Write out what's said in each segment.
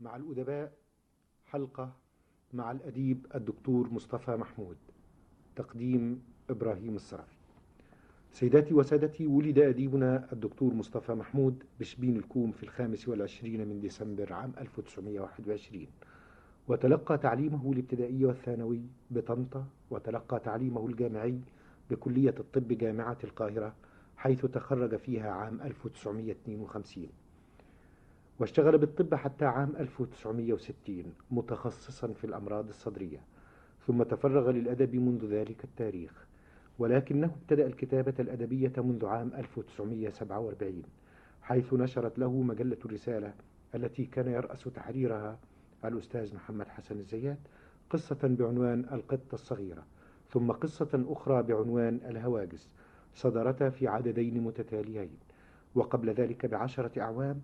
مع الأدباء حلقة مع الأديب الدكتور مصطفى محمود. تقديم إبراهيم الصرافي سيداتي وسادتي ولد أديبنا الدكتور مصطفى محمود بشبين الكوم في الخامس والعشرين من ديسمبر عام 1921 وتلقى تعليمه الابتدائي والثانوي بطنطا وتلقى تعليمه الجامعي بكلية الطب جامعة القاهرة حيث تخرج فيها عام 1952 واشتغل بالطب حتى عام 1960 متخصصا في الأمراض الصدرية ثم تفرغ للأدب منذ ذلك التاريخ. ولكنه ابتدأ الكتابة الأدبية منذ عام 1947 حيث نشرت له مجلة الرسالة التي كان يرأس تحريرها الأستاذ محمد حسن الزيات قصة بعنوان القطة الصغيرة ثم قصة أخرى بعنوان الهواجس صدرتا في عددين متتاليين وقبل ذلك بعشرة أعوام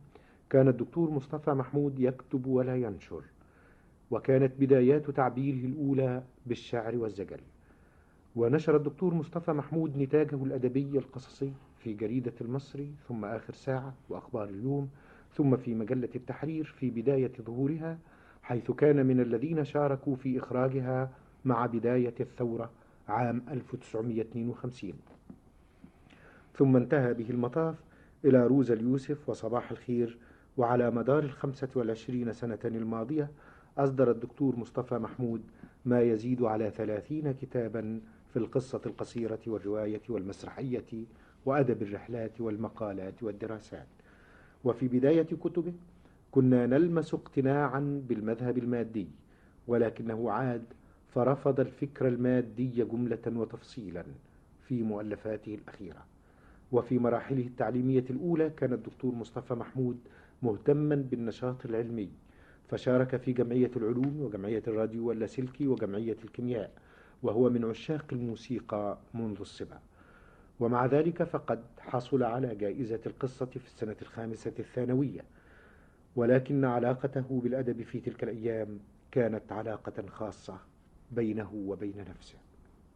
كان الدكتور مصطفى محمود يكتب ولا ينشر وكانت بدايات تعبيره الأولى بالشعر والزجل ونشر الدكتور مصطفى محمود نتاجه الأدبي القصصي في جريدة المصري ثم آخر ساعة وأخبار اليوم ثم في مجلة التحرير في بداية ظهورها حيث كان من الذين شاركوا في إخراجها مع بداية الثورة عام 1952 ثم انتهى به المطاف إلى روز اليوسف وصباح الخير وعلى مدار الخمسة والعشرين سنة الماضية أصدر الدكتور مصطفى محمود ما يزيد على ثلاثين كتابا في القصة القصيرة والرواية والمسرحية وأدب الرحلات والمقالات والدراسات. وفي بداية كتبه كنا نلمس اقتناعا بالمذهب المادي ولكنه عاد فرفض الفكر المادي جملة وتفصيلا في مؤلفاته الأخيرة. وفي مراحله التعليمية الأولى كان الدكتور مصطفى محمود مهتما بالنشاط العلمي فشارك في جمعية العلوم وجمعية الراديو واللاسلكي وجمعية الكيمياء وهو من عشاق الموسيقى منذ الصبا. ومع ذلك فقد حصل على جائزة القصة في السنة الخامسة الثانوية ولكن علاقته بالأدب في تلك الأيام كانت علاقة خاصة بينه وبين نفسه.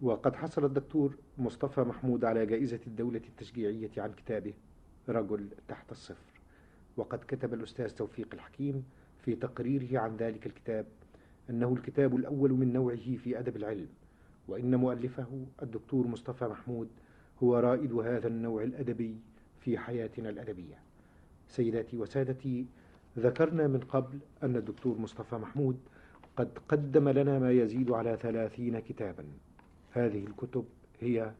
وقد حصل الدكتور مصطفى محمود على جائزة الدولة التشجيعية عن كتابه رجل تحت الصفر. وقد كتب الأستاذ توفيق الحكيم في تقريره عن ذلك الكتاب أنه الكتاب الأول من نوعه في أدب العلم وإن مؤلفه الدكتور مصطفى محمود هو رائد هذا النوع الأدبي في حياتنا الأدبية. سيداتي وسادتي ذكرنا من قبل أن الدكتور مصطفى محمود قد قدم لنا ما يزيد على ثلاثين كتابا. هذه الكتب هي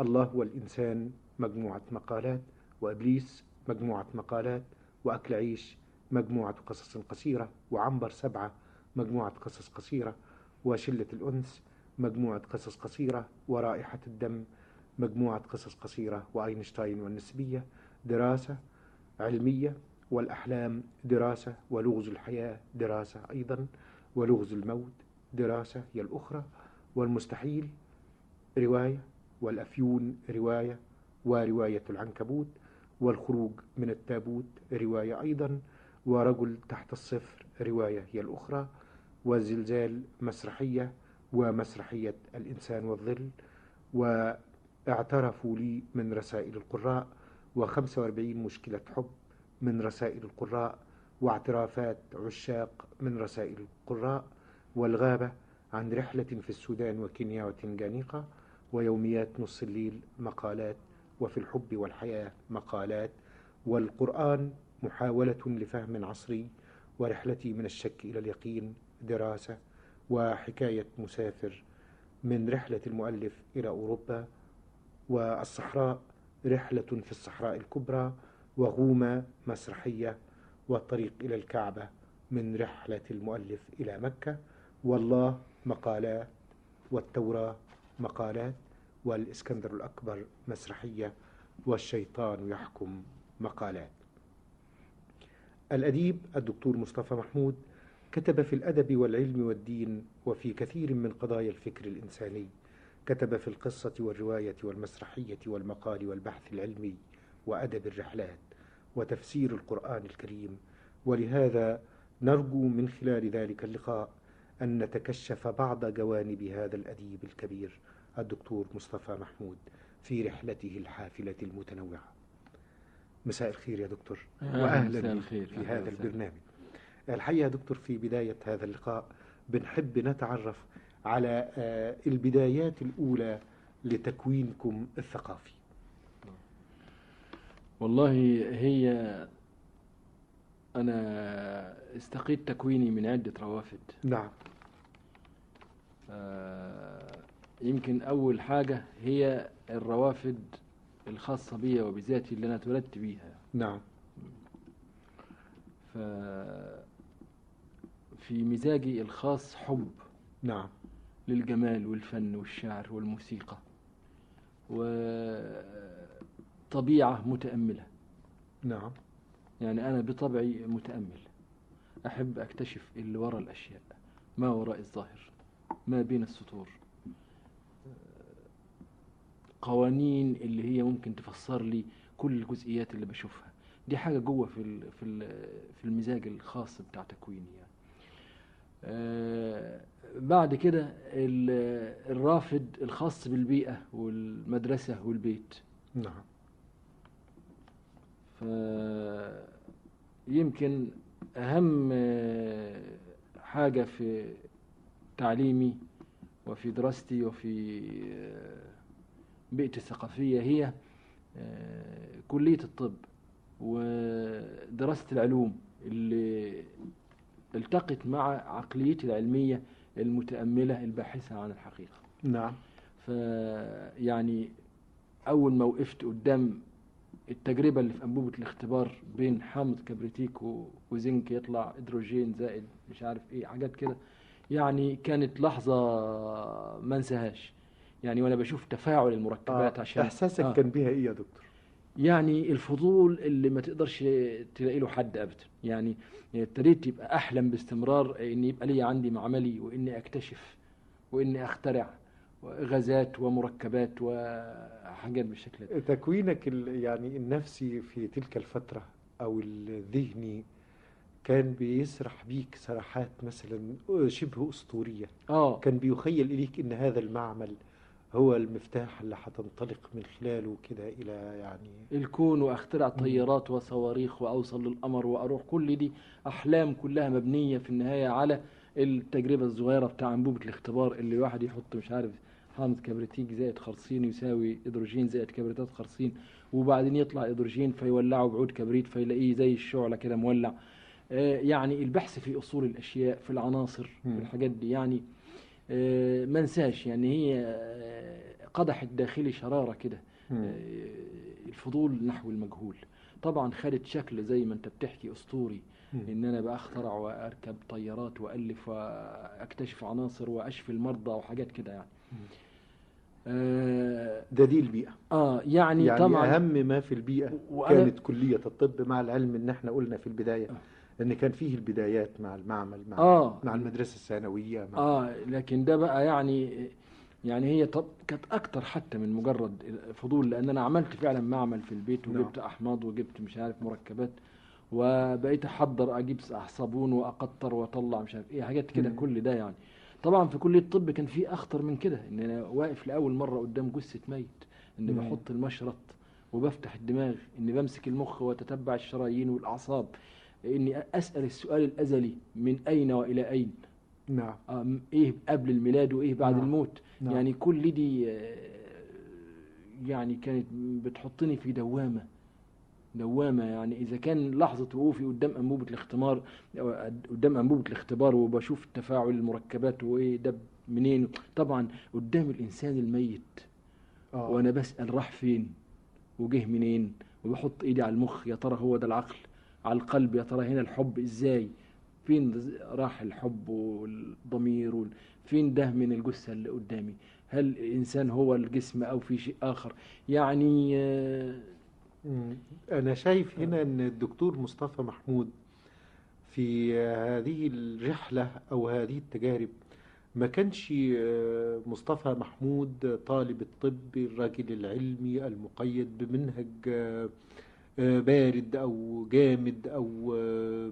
الله والإنسان مجموعة مقالات وإبليس مجموعة مقالات وأكل عيش مجموعة قصص قصيرة وعنبر سبعة مجموعة قصص قصيرة وشلة الأنس مجموعة قصص قصيرة ورائحة الدم مجموعة قصص قصيرة وأينشتاين والنسبية دراسة علمية والأحلام دراسة ولغز الحياة دراسة أيضا ولغز الموت دراسة هي الأخرى والمستحيل رواية والأفيون رواية ورواية العنكبوت والخروج من التابوت رواية أيضا ورجل تحت الصفر رواية هي الأخرى والزلزال مسرحية ومسرحية الإنسان والظل. واعترفوا لي من رسائل القراء وخمسة وأربعين مشكلة حب من رسائل القراء واعترافات عشاق من رسائل القراء والغابة عن رحلة في السودان وكينيا وتنجانيقا ويوميات نص الليل مقالات وفي الحب والحياة مقالات والقرآن محاولة لفهم عصري ورحلتي من الشك إلى اليقين دراسة وحكاية مسافر من رحلة المؤلف إلى أوروبا والصحراء رحلة في الصحراء الكبرى وغومة مسرحية والطريق إلى الكعبة من رحلة المؤلف إلى مكة. والله مقالات والتوراة مقالات. والإسكندر الأكبر مسرحية والشيطان يحكم مقالات. الأديب الدكتور مصطفى محمود كتب في الأدب والعلم والدين وفي كثير من قضايا الفكر الإنساني كتب في القصة والرواية والمسرحية والمقال والبحث العلمي وأدب الرحلات وتفسير القرآن الكريم. ولهذا نرجو من خلال ذلك اللقاء أن نتكشف بعض جوانب هذا الأديب الكبير. الدكتور مصطفى محمود في رحلته الحافلة المتنوعة. مساء الخير يا دكتور وأهلا في هذا البرنامج. الحقيقة يا دكتور في بداية هذا اللقاء بنحب نتعرف على آه، البدايات الأولى لتكوينكم الثقافي. والله هي أنا استقيت تكويني من عدة روافد. نعم. آه، يمكن أول حاجة هي الروافد الخاصة بي وبذاتي اللي أنا اتولدت بيها. نعم. ف في مزاجي الخاص حب. نعم. للجمال والفن والشعر والموسيقى. وطبيعة متأملة. نعم. يعني أنا بطبعي متأمل. أحب أكتشف اللي وراء الأشياء. ما وراء الظاهر. ما بين السطور. قوانين اللي هي ممكن تفسر لي كل الجزئيات اللي بشوفها. دي حاجة جوة في في في المزاج الخاص بتاع تكويني يعني. آه، بعد كده ال- الرافد الخاص بالبيئة والمدرسة والبيت. نعم. فيمكن أهم آه، حاجة في تعليمي وفي دراستي وفي آه، بيئتي الثقافية هي آه، كلية الطب ودراسة العلوم اللي التقت مع عقليتي العلمية المتأملة الباحثة عن الحقيقة. نعم. فيعني أول ما وقفت قدام التجربة اللي في أنبوبة الاختبار بين حامض كبريتيك وزنك يطلع هيدروجين زائد مش عارف إيه حاجات كده يعني كانت لحظة ما انساهاش. يعني وأنا بشوف تفاعل المركبات آه. عشان إحساسك آه. كان بيها إيه يا دكتور يعني الفضول اللي ما تقدرش تلاقي له حد ابدا يعني ابتديت يبقى أحلم باستمرار إن يبقى لي عندي معملي وإني أكتشف وإني أخترع غازات ومركبات وحاجات بالشكل ده تكوينك يعني النفسي في تلك الفترة أو الذهني كان بيسرح بيك سرحات مثلا شبه أسطورية آه كان بيخيل إليك إن هذا المعمل هو المفتاح اللي هتنطلق من خلاله كده إلى يعني الكون وأخترع طيارات وصواريخ وأوصل للقمر وأروح كل دي أحلام كلها مبنية في النهاية على التجربة الصغيرة بتاع انبوبه الاختبار اللي الواحد يحط مش عارف حامض كبريتيك زائد خرسين يساوي هيدروجين زائد كبريتات خرسين وبعدين يطلع هيدروجين فيولعه بعود كبريت فيلاقيه زي الشعلة كده مولع آه، يعني البحث في أصول الأشياء في العناصر في. الحاجات دي يعني ما انساش يعني هي آه، قدحت داخلي شرارة كده آه، الفضول نحو المجهول طبعا خدت شكل زي ما انت بتحكي أسطوري. إن أنا بقى اخترع وأركب طيارات وألف وأكتشف عناصر وأشفي المرضى وحاجات كده يعني. آه, ده دي البيئة آه يعني, يعني طبعا أهم ما في البيئة كانت كلية الطب مع العلم إن إحنا قلنا في البداية آه. إن كان فيه البدايات مع المعمل مع آه. مع المدرسة الثانوية مع آه لكن ده بقى يعني يعني هي طب كانت أكتر حتى من مجرد فضول لأن أنا عملت فعلا معمل في البيت نعم. وجبت أحماض وجبت مش عارف مركبات وبقيت أحضر أجيب صابون وأقطر وأطلع مش عارف إيه حاجات كده. كل ده يعني طبعا في كلية الطب كان في أخطر من كده إن أنا واقف لأول مرة قدام جثة ميت ان مم. بحط المشرط وبفتح الدماغ إني بمسك المخ وأتتبع الشرايين والأعصاب اني اسال السؤال الازلي من اين والى اين؟ نعم. إيه قبل الميلاد وايه بعد نعم. الموت؟ نعم. يعني كل دي آه، يعني كانت بتحطني في دوامة. دوامة يعني إذا كان لحظة وقوفي قدام أنبوبة الاختبار قدام أنبوبة الاختبار وبشوف تفاعل المركبات وإيه ده منين؟ طبعا قدام الإنسان الميت. آه. وأنا بسأل راح فين؟ وجه منين؟ وبحط إيدي على المخ يا ترى هو ده العقل؟ على القلب يا ترى هنا الحب إزاي فين راح الحب والضمير وال... فين ده من الجثة اللي قدامي هل الإنسان هو الجسم أو في شيء آخر يعني آه،. أنا شايف هنا أن الدكتور مصطفى محمود في هذه الرحلة أو هذه التجارب ما كانش آه، مصطفى محمود طالب الطب الراجل العلمي المقيد بمنهج آه، بارد أو جامد أو آه،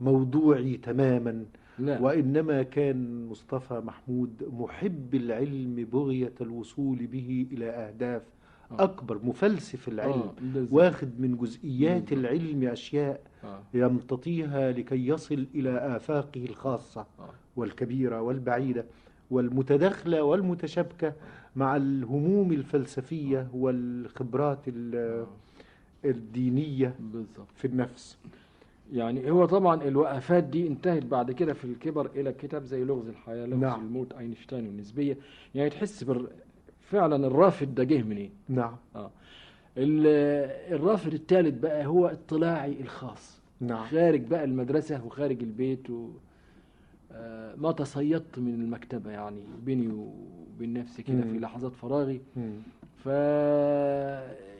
موضوعي تماما لا وإنما كان مصطفى محمود محب العلم بغية الوصول به إلى أهداف آه. أكبر مفلسف العلم آه،. واخد من جزئيات مم. العلم أشياء آه. يمتطيها لكي يصل إلى آفاقه الخاصة آه. والكبيرة والبعيدة والمتداخلة والمتشابكة مع الهموم الفلسفية والخبرات ال- الدينية بالظبط في النفس. يعني هو طبعا الوقفات دي انتهت بعد كده في الكبر إلى كتاب زي لغز الحياة لغز نعم. الموت أينشتاين والنسبيه يعني تحس بر... فعلا الرافد ده جه منين؟ نعم. ال- الرافد الثالث بقى هو اطلاعي الخاص. نعم. خارج بقى المدرسة وخارج البيت و... آه، ما تصيدت من المكتبة يعني بيني وبين نفسي كده. في لحظات فراغي. مم.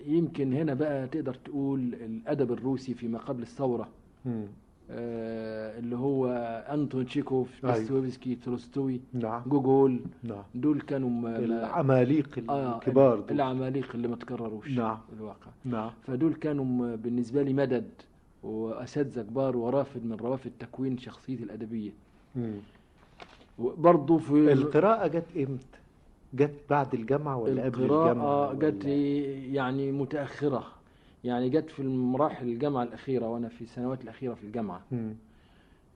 فيمكن هنا بقى تقدر تقول الأدب الروسي فيما قبل الثورة. آه، اللي هو انتون تشيكوف أيوة. دستويفسكي تولستوي نعم جوجول نعم دول كانوا م- م- العماليق آه، الكبار دول. العماليق اللي ما تكرروش نعم. في الواقع نعم فدول كانوا بالنسبة لي مدد وأساتذة كبار ورافد من روافد تكوين شخصيتي الأدبية مم. وبرضه في القراءة جت إمتى؟ جت بعد الجامعة ولا قبل الجامعة؟ جت يعني متأخرة يعني جت في المراحل الجامعة الأخيرة وأنا في السنوات الأخيرة في الجامعة مم.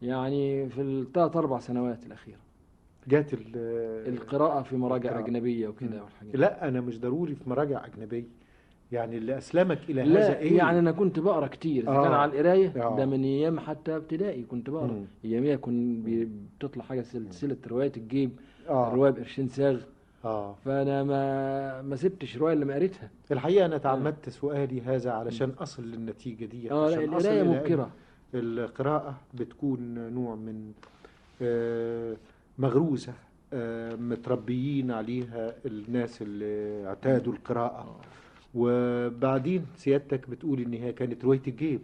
يعني في الثلاث أربع سنوات الأخيرة جت ال القراءة في مراجع القراءة. أجنبية وكده. والحاجات لا أنا مش ضروري في مراجع أجنبية يعني اللي أسلمك إلى هذا لا إيه؟ يعني أنا كنت بقرأ كتير آه. كان على القراية آه. ده من أيام حتى ابتدائي كنت بقرأ. أياميها كنت بتطلع حاجة سلسلة روايات الجيب آه. رواية بقرشين ساغ آه. فأنا ما ما سبتش رواية اللي ما قريتها. الحقيقة أنا تعمدت سؤالي هذا علشان أصل للنتيجة دي آه لا مبكرة. أن القراءة بتكون نوع من آه، مغروسة آه، متربيين عليها الناس اللي اعتادوا القراءة. وبعدين سيادتك بتقول إن هي كانت رواية الجيب.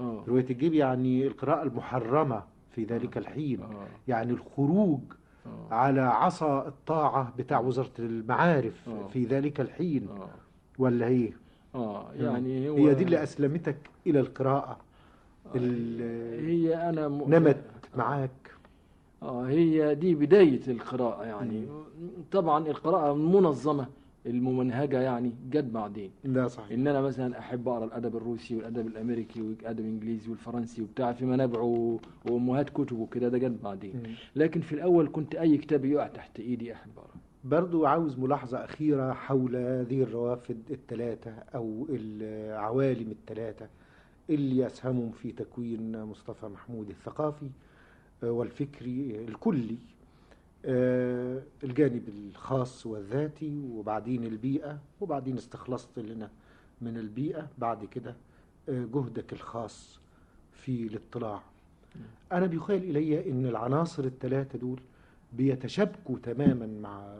آه. رواية الجيب يعني القراءة المحرمة في ذلك الحين. آه. يعني الخروج آه. على عصا الطاعة بتاع وزارة المعارف آه. في ذلك الحين آه. ولا هي؟ آه يعني هو هي دي اللي أسلمتك إلى القراءة؟ ال- هي أنا م... نمت معاك؟ آه هي دي بداية القراءة يعني. طبعا القراءة المنظمة الممنهجة يعني جت بعدين لا صحيح. ان أنا مثلا أحب أقرأ الأدب الروسي والأدب الأمريكي والأدب الإنجليزي والفرنسي وبتاع في منابع و- وأمهات كتب وكده ده جت بعدين مم. لكن في الأول كنت أي كتاب يقع تحت إيدي أحب أقرأ. برضو عاوز ملاحظة أخيرة حول هذه الروافد الثلاثة أو العوالم الثلاثة اللي يسهموا في تكوين مصطفى محمود الثقافي آه، والفكري الكلي الجانب الخاص والذاتي وبعدين البيئة وبعدين استخلصت لنا من البيئة. بعد كده آه، جهدك الخاص في الاطلاع. أنا بيخيل إلي أن العناصر الثلاثة دول بيتشابكوا تماما مع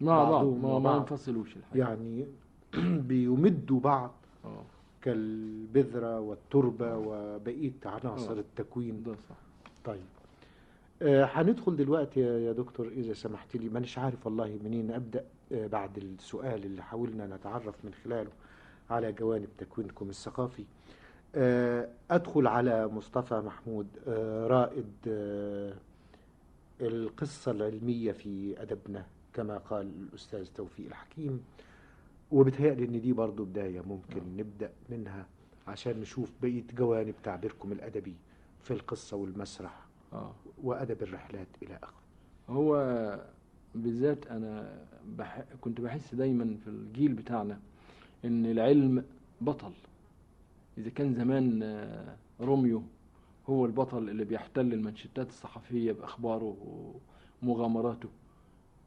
مع بعض بعضهم ما, ما. ينفصلوش الحقيقة. يعني بيمدوا بعض آه. كالبذرة والتربة وبقية عناصر آه. التكوين. ده صح. طيب. آه، هندخل دلوقتي يا دكتور إذا سمحت لي. مانيش عارف والله منين أبدأ آه، بعد السؤال اللي حاولنا نتعرف من خلاله على جوانب تكوينكم الثقافي. آه، أدخل على مصطفى محمود آه، رائد آه، القصة العلمية في أدبنا كما قال الأستاذ توفيق الحكيم. وبتهيألي إن دي برضو بداية ممكن نبدأ منها عشان نشوف بقية جوانب تعبيركم الأدبي في القصة والمسرح. آه. وأدب الرحلات إلى آخره هو بالذات أنا بح... كنت بحس دايما في الجيل بتاعنا إن العلم بطل. إذا كان زمان آه، روميو هو البطل اللي بيحتل المنشطات الصحفية بأخباره ومغامراته.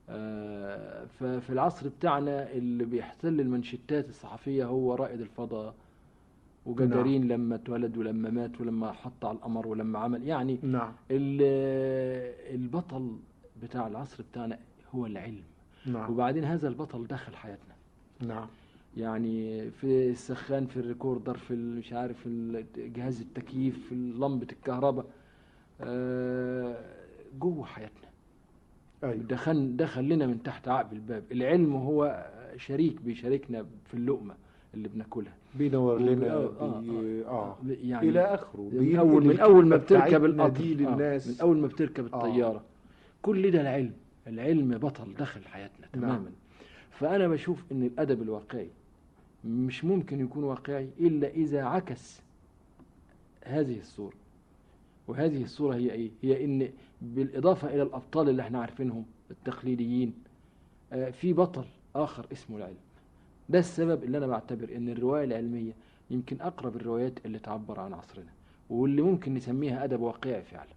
آه، ففي العصر بتاعنا اللي بيحتل المنشطات الصحفية هو رائد الفضاء وجاجارين لما اتولد ولما مات ولما حط على القمر ولما عمل. يعني نعم. ال- البطل بتاع العصر بتاعنا هو العلم. نعم. وبعدين هذا البطل دخل حياتنا. نعم. يعني في السخان في الريكوردر في مش عارف جهاز التكييف في لمبة الكهرباء آه، جوه حياتنا. أيوة. دخل دخل لنا من تحت عقب الباب. العلم هو شريك بيشاركنا في اللقمة. اللي بناكلها بينور لنا آه، آه، بي... آه. يعني إلى آخره من اول من أول ما بتركب القطر آه، من أول ما بتركب آه. الطيارة كل ده العلم العلم بطل دخل حياتنا نعم. تماما فأنا بشوف إن الأدب الواقعي مش ممكن يكون واقعي إلا إذا عكس هذه الصورة وهذه الصورة هي إيه؟ هي إن بالإضافة إلى الأبطال اللي إحنا عارفينهم التقليديين آه، في بطل آخر اسمه العلم ده السبب اللي أنا بعتبر إن الرواية العلمية يمكن أقرب الروايات اللي تعبر عن عصرنا واللي ممكن نسميها أدب واقعي فعلا.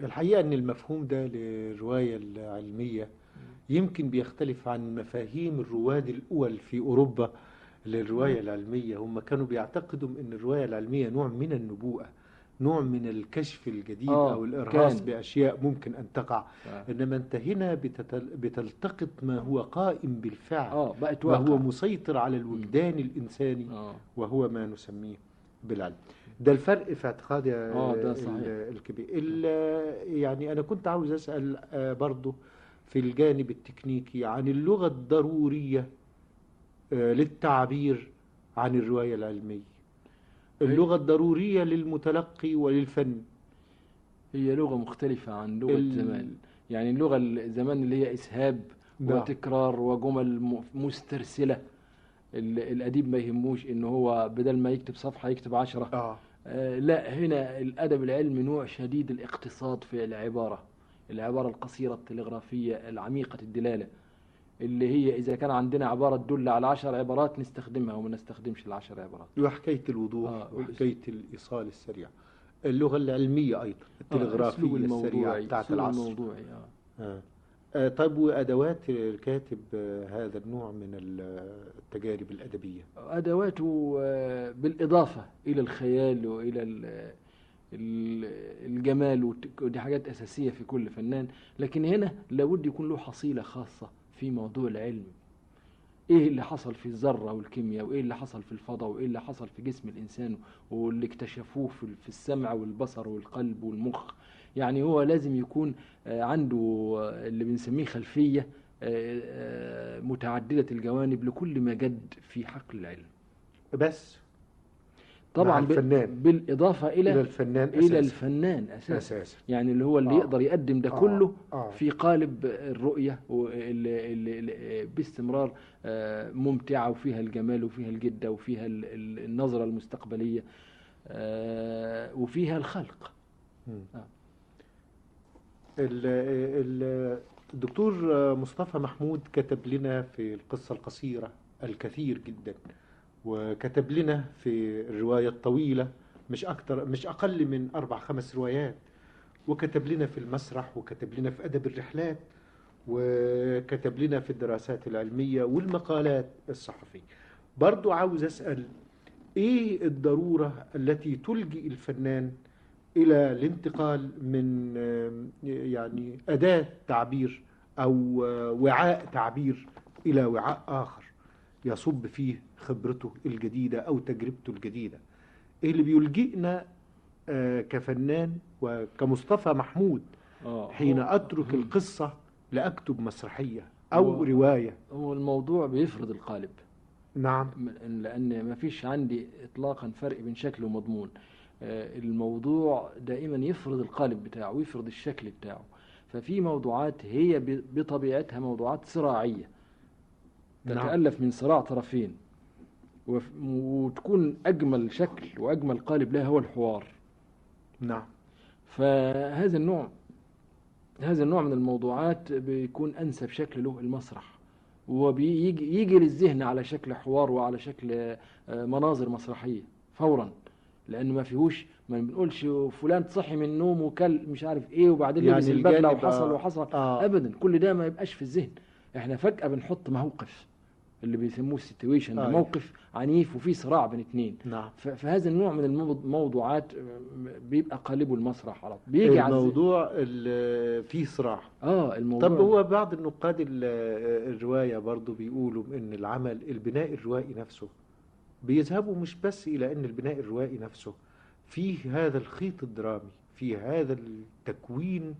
الحقيقة أن المفهوم ده للرواية العلمية يمكن بيختلف عن مفاهيم الرواد الأول في أوروبا للرواية العلمية. هم كانوا بيعتقدوا أن الرواية العلمية نوع من النبوءة نوع من الكشف الجديد آه، أو الإرهاص كان. بأشياء ممكن أن تقع آه. إنما أنت هنا بتتل... بتلتقط ما هو قائم بالفعل آه بقت وهو واقع مسيطر على الوجدان الإنساني آه. وهو ما نسميه بالعلم ده الفرق في اعتقادي آه،. الكبير ال- يعني أنا كنت عاوز أسأل آه، برضو في الجانب التكنيكي عن اللغة الضرورية آه، للتعبير عن الرواية العلمية اللغة الضرورية للمتلقي وللفن. هي لغة مختلفة عن لغة ال- زمان. يعني اللغة ال- زمان اللي هي إسهاب نعم. وتكرار وجمل مسترسلة. ال- الأديب ما يهموش إن هو بدل ما يكتب صفحة يكتب عشرة. آه. آه، لا هنا الأدب العلمي نوع شديد الاقتصاد في العبارة. العبارة القصيرة التلغرافية العميقة الدلالة. اللي هي إذا كان عندنا عبارة تدل على عشر عبارات نستخدمها وما نستخدمش العشر عبارات. وحكاية الوضوح آه، وحكاية الإيصال السريع. اللغة العلمية أيضا التلغرافية الأسلوب السريعة بتاعت العصر. الموضوعي آه. آه. آه، طيب وأدوات الكاتب آه، هذا النوع من ال- التجارب الأدبية؟ أدواته آه، بالإضافة إلى الخيال وإلى ال- ال- الجمال ودي حاجات أساسية في كل فنان. لكن هنا لابد يكون له حصيلة خاصة. في موضوع العلم. إيه اللي حصل في الذرة والكيمياء؟ وإيه اللي حصل في الفضاء؟ وإيه اللي حصل في جسم الإنسان؟ واللي اكتشفوه في السمع والبصر والقلب والمخ. يعني هو لازم يكون آه، عنده آه، اللي بنسميه خلفية آه، متعددة الجوانب لكل ما جد في حقل العلم. بس طبعا مع الفنان. بالإضافة إلى إلى الفنان أساسا الفنان أساسا أساسا يعني اللي هو اللي آه. يقدر يقدم ده آه. كله آه. في قالب الرؤية واللي- اللي- اللي باستمرار آه، ممتعة وفيها الجمال وفيها الجدة وفيها ال- ال- النظرة المستقبلية آه، وفيها الخلق. آه. ال- ال- الدكتور مصطفى محمود كتب لنا في القصة القصيرة الكثير جدا وكتب لنا في الرواية الطويلة مش أكتر مش أقل من أربع خمس روايات. وكتب لنا في المسرح وكتب لنا في أدب الرحلات وكتب لنا في الدراسات العلمية والمقالات الصحفية. برضو عاوز أسأل إيه الضرورة التي تلجئ الفنان إلى الانتقال من يعني أداة تعبير أو آه، وعاء تعبير إلى وعاء آخر؟ يصب فيه خبرته الجديدة أو تجربته الجديدة. إيه اللي بيلجئنا آه، كفنان وكمصطفى محمود آه، حين هو- أترك القصة لأكتب مسرحية أو هو- رواية. هو الموضوع بيفرض القالب. نعم. لأن ما فيش عندي اطلاقا فرق بين شكل ومضمون. آه، الموضوع دائما يفرض القالب بتاعه ويفرض الشكل بتاعه. ففي موضوعات هي بطبيعتها موضوعات صراعية. نعم. تتألف من صراع طرفين وتكون أجمل شكل وأجمل قالب لها هو الحوار. نعم. فهذا النوع هذا النوع من الموضوعات بيكون أنسب شكل له المسرح وبيجي يجي للذهن على شكل حوار وعلى شكل آه، مناظر مسرحية فورا لأنه ما فيهوش ما بنقولش فلان صحي من النوم وكل مش عارف إيه وبعدين يعني لبس الجانب، وحصل آه، وحصل. آه. ابدا كل ده ما يبقاش في الذهن. إحنا فجأة بنحط موقف. اللي بيسموه السيتويشن آه. موقف عنيف وفيه صراع بين اتنين نعم فهذا النوع من الموضوعات بيبقى قالبه المسرح على طول بيجي. الموضوع ال- فيه صراع آه الموضوع طب هو بعض النقاد ال- الرواية برضو بيقولوا إن العمل البناء الروائي نفسه بيذهبوا مش بس إلى إن البناء الروائي نفسه فيه هذا الخيط الدرامي فيه هذا التكوين آه،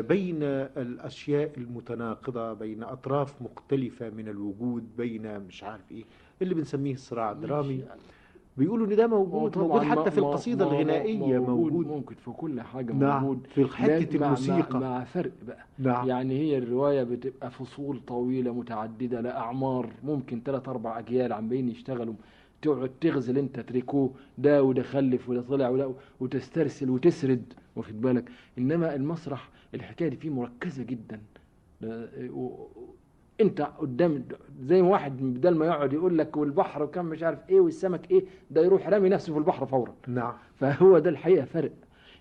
بين الأشياء المتناقضة بين أطراف مختلفة من الوجود بين مش عارف إيه اللي بنسميه الصراع الدرامي بيقولوا إن ده موجود طبعاً موجود حتى في ما- الغنائية موجود ممكن في كل حاجة نعم موجود. في لكن حتة مع- مع, الموسيقى. مع فرق بقى. نعم. يعني هي الرواية بتبقى فصول طويلة متعددة لأعمار ممكن ثلاث أربع أجيال عمالين يشتغلوا. تقعد تغزل أنت تريكو ده وده خلف وده طلع وده وتسترسل وتسرد. واخد بالك؟ إنما المسرح الحكاية دي فيه مركزة جدا. أنت قدام زي ما واحد بدل ما يقعد يقول لك والبحر وكم مش عارف إيه والسمك إيه ده يروح رامي نفسه في البحر فورا. نعم. فهو ده الحقيقة فرق.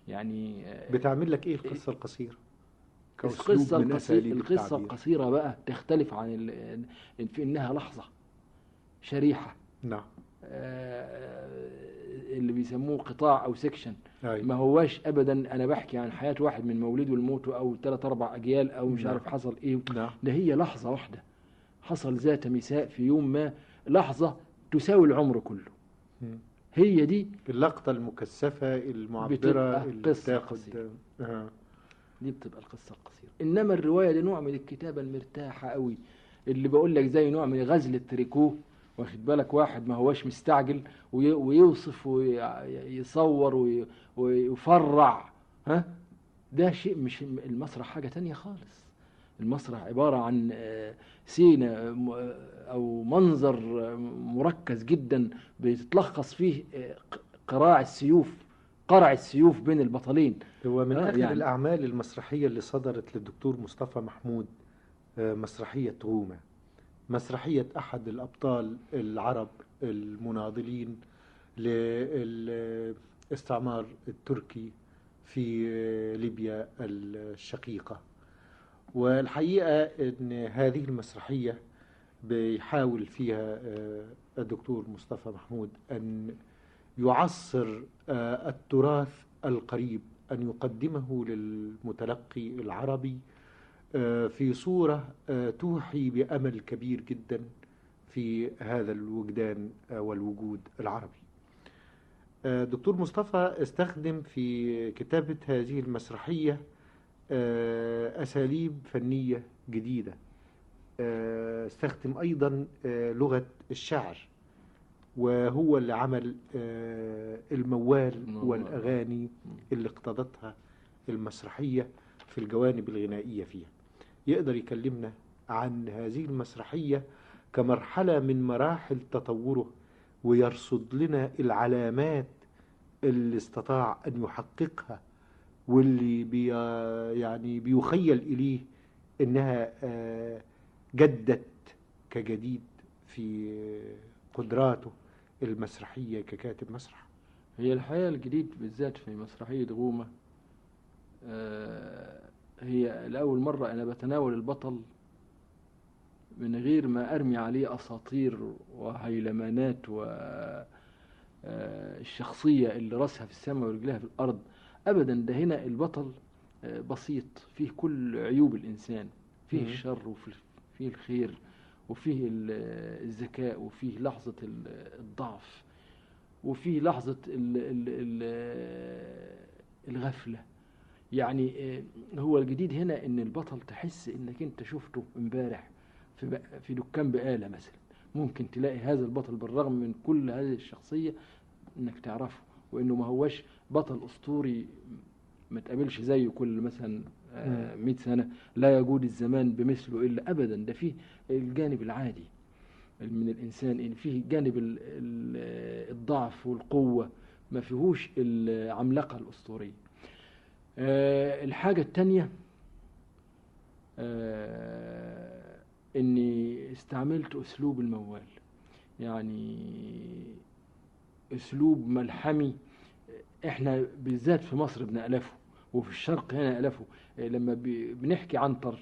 يعني آه، بتعمل لك إيه القصة من القصيرة أساليب القصة التعبير. القصيرة بقى تختلف عن ال- في إنها لحظة شريحة. نعم. آه، اللي بيسموه قطاع أو سيكشن أي. ما هواش أبدا أنا بحكي عن حياة واحد من مولده لموته أو ثلاث أربع أجيال أو مش نعم. عارف حصل إيه نعم ده هي لحظة واحدة حصل ذات مساء في يوم ما لحظة تساوي العمر كله. هي دي اللقطة المكثفة المعبرة بتبقى اللي قصة بتاخد قصيرة. آه. دي بتبقى القصة القصيرة إنما الرواية دي نوع من الكتابة المرتاحة قوي اللي بقول لك زي نوع من غزل التريكو واخد بالك؟ واحد ما هوش مستعجل وي- ويوصف ويصور وي- ويفرع ها؟ ده شيء مش المسرح حاجة تانية خالص. المسرح عبارة عن آه، سينة آه، آه، أو منظر مركز جدا بتتلخص فيه قراع السيوف قرع السيوف بين البطلين. هو من آخر يعني. الأعمال المسرحية اللي صدرت للدكتور مصطفى محمود مسرحية غومة مسرحية أحد الأبطال العرب المناضلين للاستعمار التركي في ليبيا الشقيقة. والحقيقة أن هذه المسرحية بيحاول فيها آه، الدكتور مصطفى محمود أن يعصر آه، التراث القريب أن يقدمه للمتلقي العربي في صورة آه، توحي بأمل كبير جدا في هذا الوجدان آه، والوجود العربي. آه، دكتور مصطفى استخدم في كتابة هذه المسرحية آه، أساليب فنية جديدة. آه، استخدم أيضا آه، لغة الشعر وهو اللي عمل آه، الموال الموال. والأغاني اللي اقتضتها المسرحية في الجوانب الغنائية فيها. يقدر يكلمنا عن هذه المسرحية كمرحلة من مراحل تطوره ويرصد لنا العلامات اللي استطاع أن يحققها واللي بي يعني بيخيل إليه إنها آه، جدت كجديد في قدراته المسرحية ككاتب مسرح. هي الحقيقة الجديد بالذات في مسرحية غومة آه، هي لأول مرة أنا بتناول البطل من غير ما أرمي عليه أساطير وهيلمانات و آه، الشخصية اللي راسها في السماء ورجلها في الأرض. أبدا ده هنا البطل آه، بسيط فيه كل عيوب الإنسان. فيه. الشر وفيه فيه الخير وفيه ال- الذكاء وفيه لحظة ال- الضعف وفيه لحظة ال الغفلة. يعني آه، هو الجديد هنا إن البطل تحس إنك أنت شفته امبارح في في دكان بقالة مثلا. ممكن تلاقي هذا البطل بالرغم من كل هذه الشخصية إنك تعرفه. وإنه ما هوش بطل أسطوري ما تقابلش زيه كل مثلا آه، 100 سنة. لا يجود الزمان بمثله إلا ابدا. ده فيه الجانب العادي من الإنسان. ان فيه جانب ال- ال- الضعف والقوة. ما فيهوش العملاقة الأسطورية. آه، الحاجة التانية آه، إني استعملت أسلوب الموال. يعني أسلوب ملحمي إحنا بالذات في مصر بنألفه وفي الشرق هنا ألفه. آه، لما بنحكي عنتر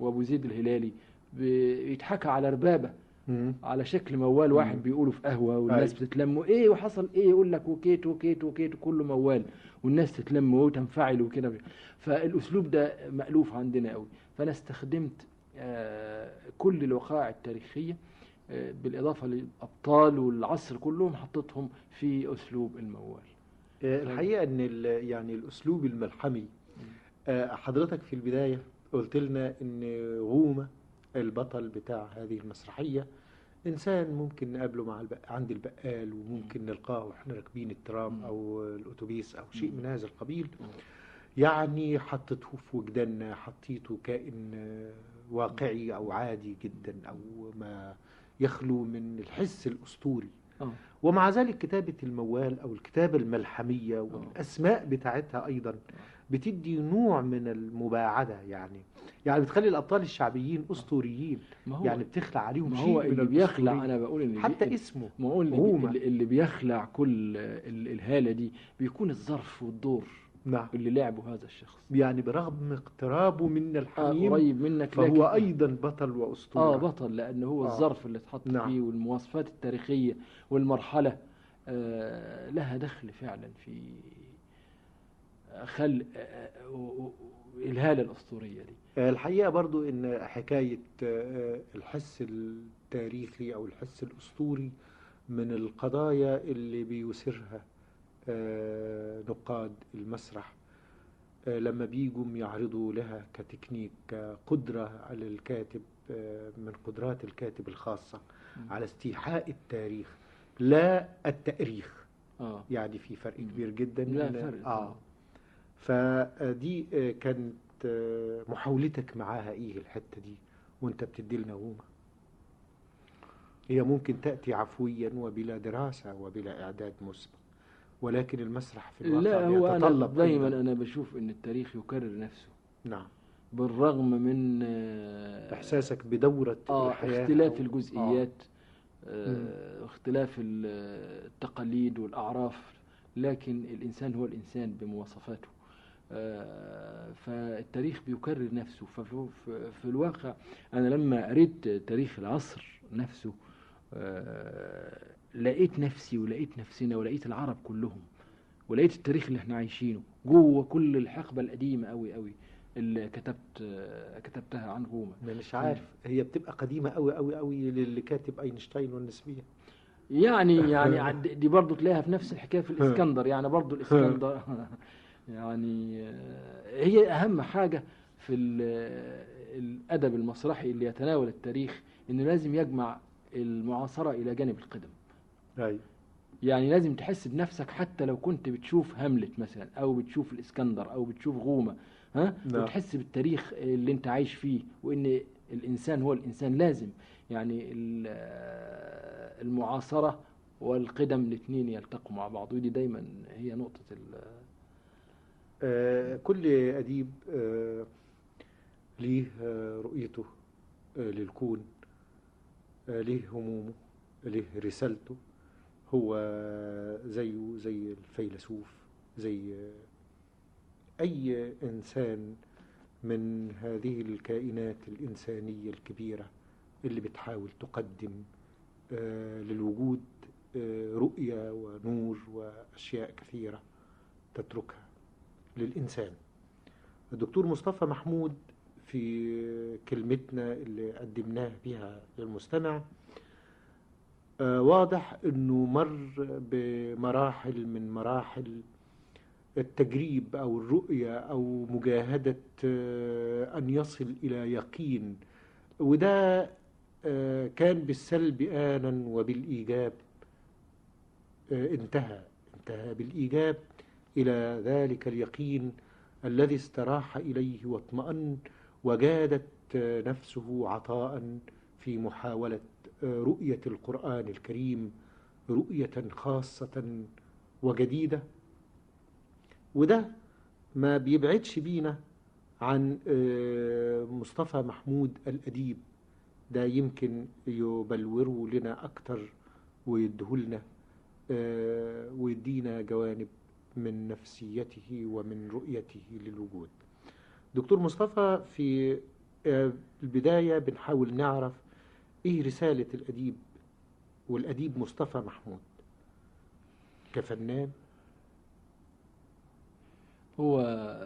وأبو زيد الهلالي بيتحكى على ربابة. مم. على شكل موال واحد مم. بيقوله في قهوة والناس أي. بتتلم إيه وحصل إيه يقول لك وكيت وكيت وكيت كله موال والناس تتلم وتنفعل وكده فالأسلوب ده مألوف عندنا قوي فأنا استخدمت آه، كل الوقائع التاريخية آه، بالإضافة للأبطال والعصر كلهم حطيتهم في أسلوب الموال آه، الحقيقة إن يعني الأسلوب الملحمي آه، حضرتك في البداية قلت لنا إن غومة البطل بتاع هذه المسرحية إنسان ممكن نقابله مع البق... عند البقال وممكن نلقاه وإحنا راكبين الترام. أو الأتوبيس أو شيء. من هذا القبيل. يعني حطيته في وجداننا حطيته كائن آه، واقعي أو عادي جدا أو ما يخلو من الحس الأسطوري آه. ومع ذلك كتابة الموال أو الكتابة الملحمية والأسماء بتاعتها أيضا بتدي نوع من المباعدة يعني يعني بتخلي الأبطال الشعبيين هو يعني بتخلع عليهم شيء هو من اللي بيخلع. أنا بقول إن حتى اللي اسمه ما هو اللي. اللي, اللي بيخلع كل ال- الهالة دي بيكون الظرف والدور نعم اللي لعبه هذا الشخص يعني برغم اقترابه من آه الحميم قريب منك فهو لكن أيضا بطل وأسطورة آه بطل لأنه هو آه. الظرف اللي اتحط نعم. فيه والمواصفات التاريخية والمرحلة آه لها دخل فعلا في خلق آه، الهاله الأسطورية دي الحقيقة برضو إن حكاية آه، الحس التاريخي أو الحس الأسطوري من القضايا اللي بيثيرها آه، نقاد المسرح آه، لما بيجوا يعرضوا لها كتكنيك كقدرة على الكاتب آه، من قدرات الكاتب الخاصة. على استيحاء التاريخ لا التأريخ آه يعني في فرق. كبير جدا لا إن- فرق آه طبعاً. فدي آه، كانت آه، محاولتك معاها إيه الحتة دي وأنت بتدي لنا غومة هي ممكن تأتي عفويا وبلا دراسة وبلا إعداد مسبق ولكن المسرح في الواقع لا هو بيتطلب دايما. أنا بشوف إن التاريخ يكرر نفسه. نعم. بالرغم من آه، إحساسك بدورة آه الحياة اختلاف أو- الجزئيات آه اختلاف ال- التقاليد والأعراف لكن الإنسان هو الإنسان بمواصفاته. آه فالتاريخ بيكرر نفسه. ففي في- في الواقع أنا لما قريت تاريخ العصر نفسه آه لقيت نفسي ولقيت نفسنا ولقيت العرب كلهم ولقيت التاريخ اللي إحنا عايشينه جوه كل الحقبة القديمة قوي قوي اللي كتبت آه كتبتها عن روما. أنا مش عارف هي بتبقى قديمة قوي قوي قوي للي كاتب أينشتاين والنسبية. يعني يعني دي برضه تلاقيها في نفس الحكاية في الإسكندر يعني برضه الإسكندر. يعني آه، هي أهم حاجة في ال- الأدب المسرحي اللي يتناول التاريخ إنه لازم يجمع المعاصرة إلى جانب القدم. أيوة يعني لازم تحس بنفسك حتى لو كنت بتشوف هاملت مثلا أو بتشوف الإسكندر أو بتشوف غومة ها؟ نعم. وتحس بالتاريخ اللي أنت عايش فيه وإن الإنسان هو الإنسان. لازم يعني ال- المعاصرة والقدم الاثنين يلتقوا مع بعض. ودي دايما هي آه، كل أديب آه، ليه آه، رؤيته آه، للكون آه، ليه همومه ليه رسالته. هو زيه زي الفيلسوف زي آه، أي إنسان من هذه الكائنات الإنسانية الكبيرة اللي بتحاول تقدم آه، للوجود آه، رؤية ونور وأشياء كثيرة تتركها. للإنسان. الدكتور مصطفى محمود في كلمتنا اللي قدمناه بها للمستمع آه، واضح إنه مر بمراحل من مراحل التجريب أو الرؤية أو مجاهدة آه، أن يصل إلى يقين. وده آه، كان بالسلب آنا وبالإيجاب انتهى انتهى بالإيجاب. إلى ذلك اليقين الذي استراح إليه واطمأن وجادت نفسه عطاء في محاولة رؤية القرآن الكريم رؤية خاصة وجديدة. وده ما بيبعدش بينا عن آه، مصطفى محمود الأديب. ده يمكن يبلوره لنا أكتر ويدهلنا آه، ويدينا جوانب من نفسيته ومن رؤيته للوجود. دكتور مصطفى في آه، البداية بنحاول نعرف إيه رسالة الأديب والأديب مصطفى محمود؟ كفنان. هو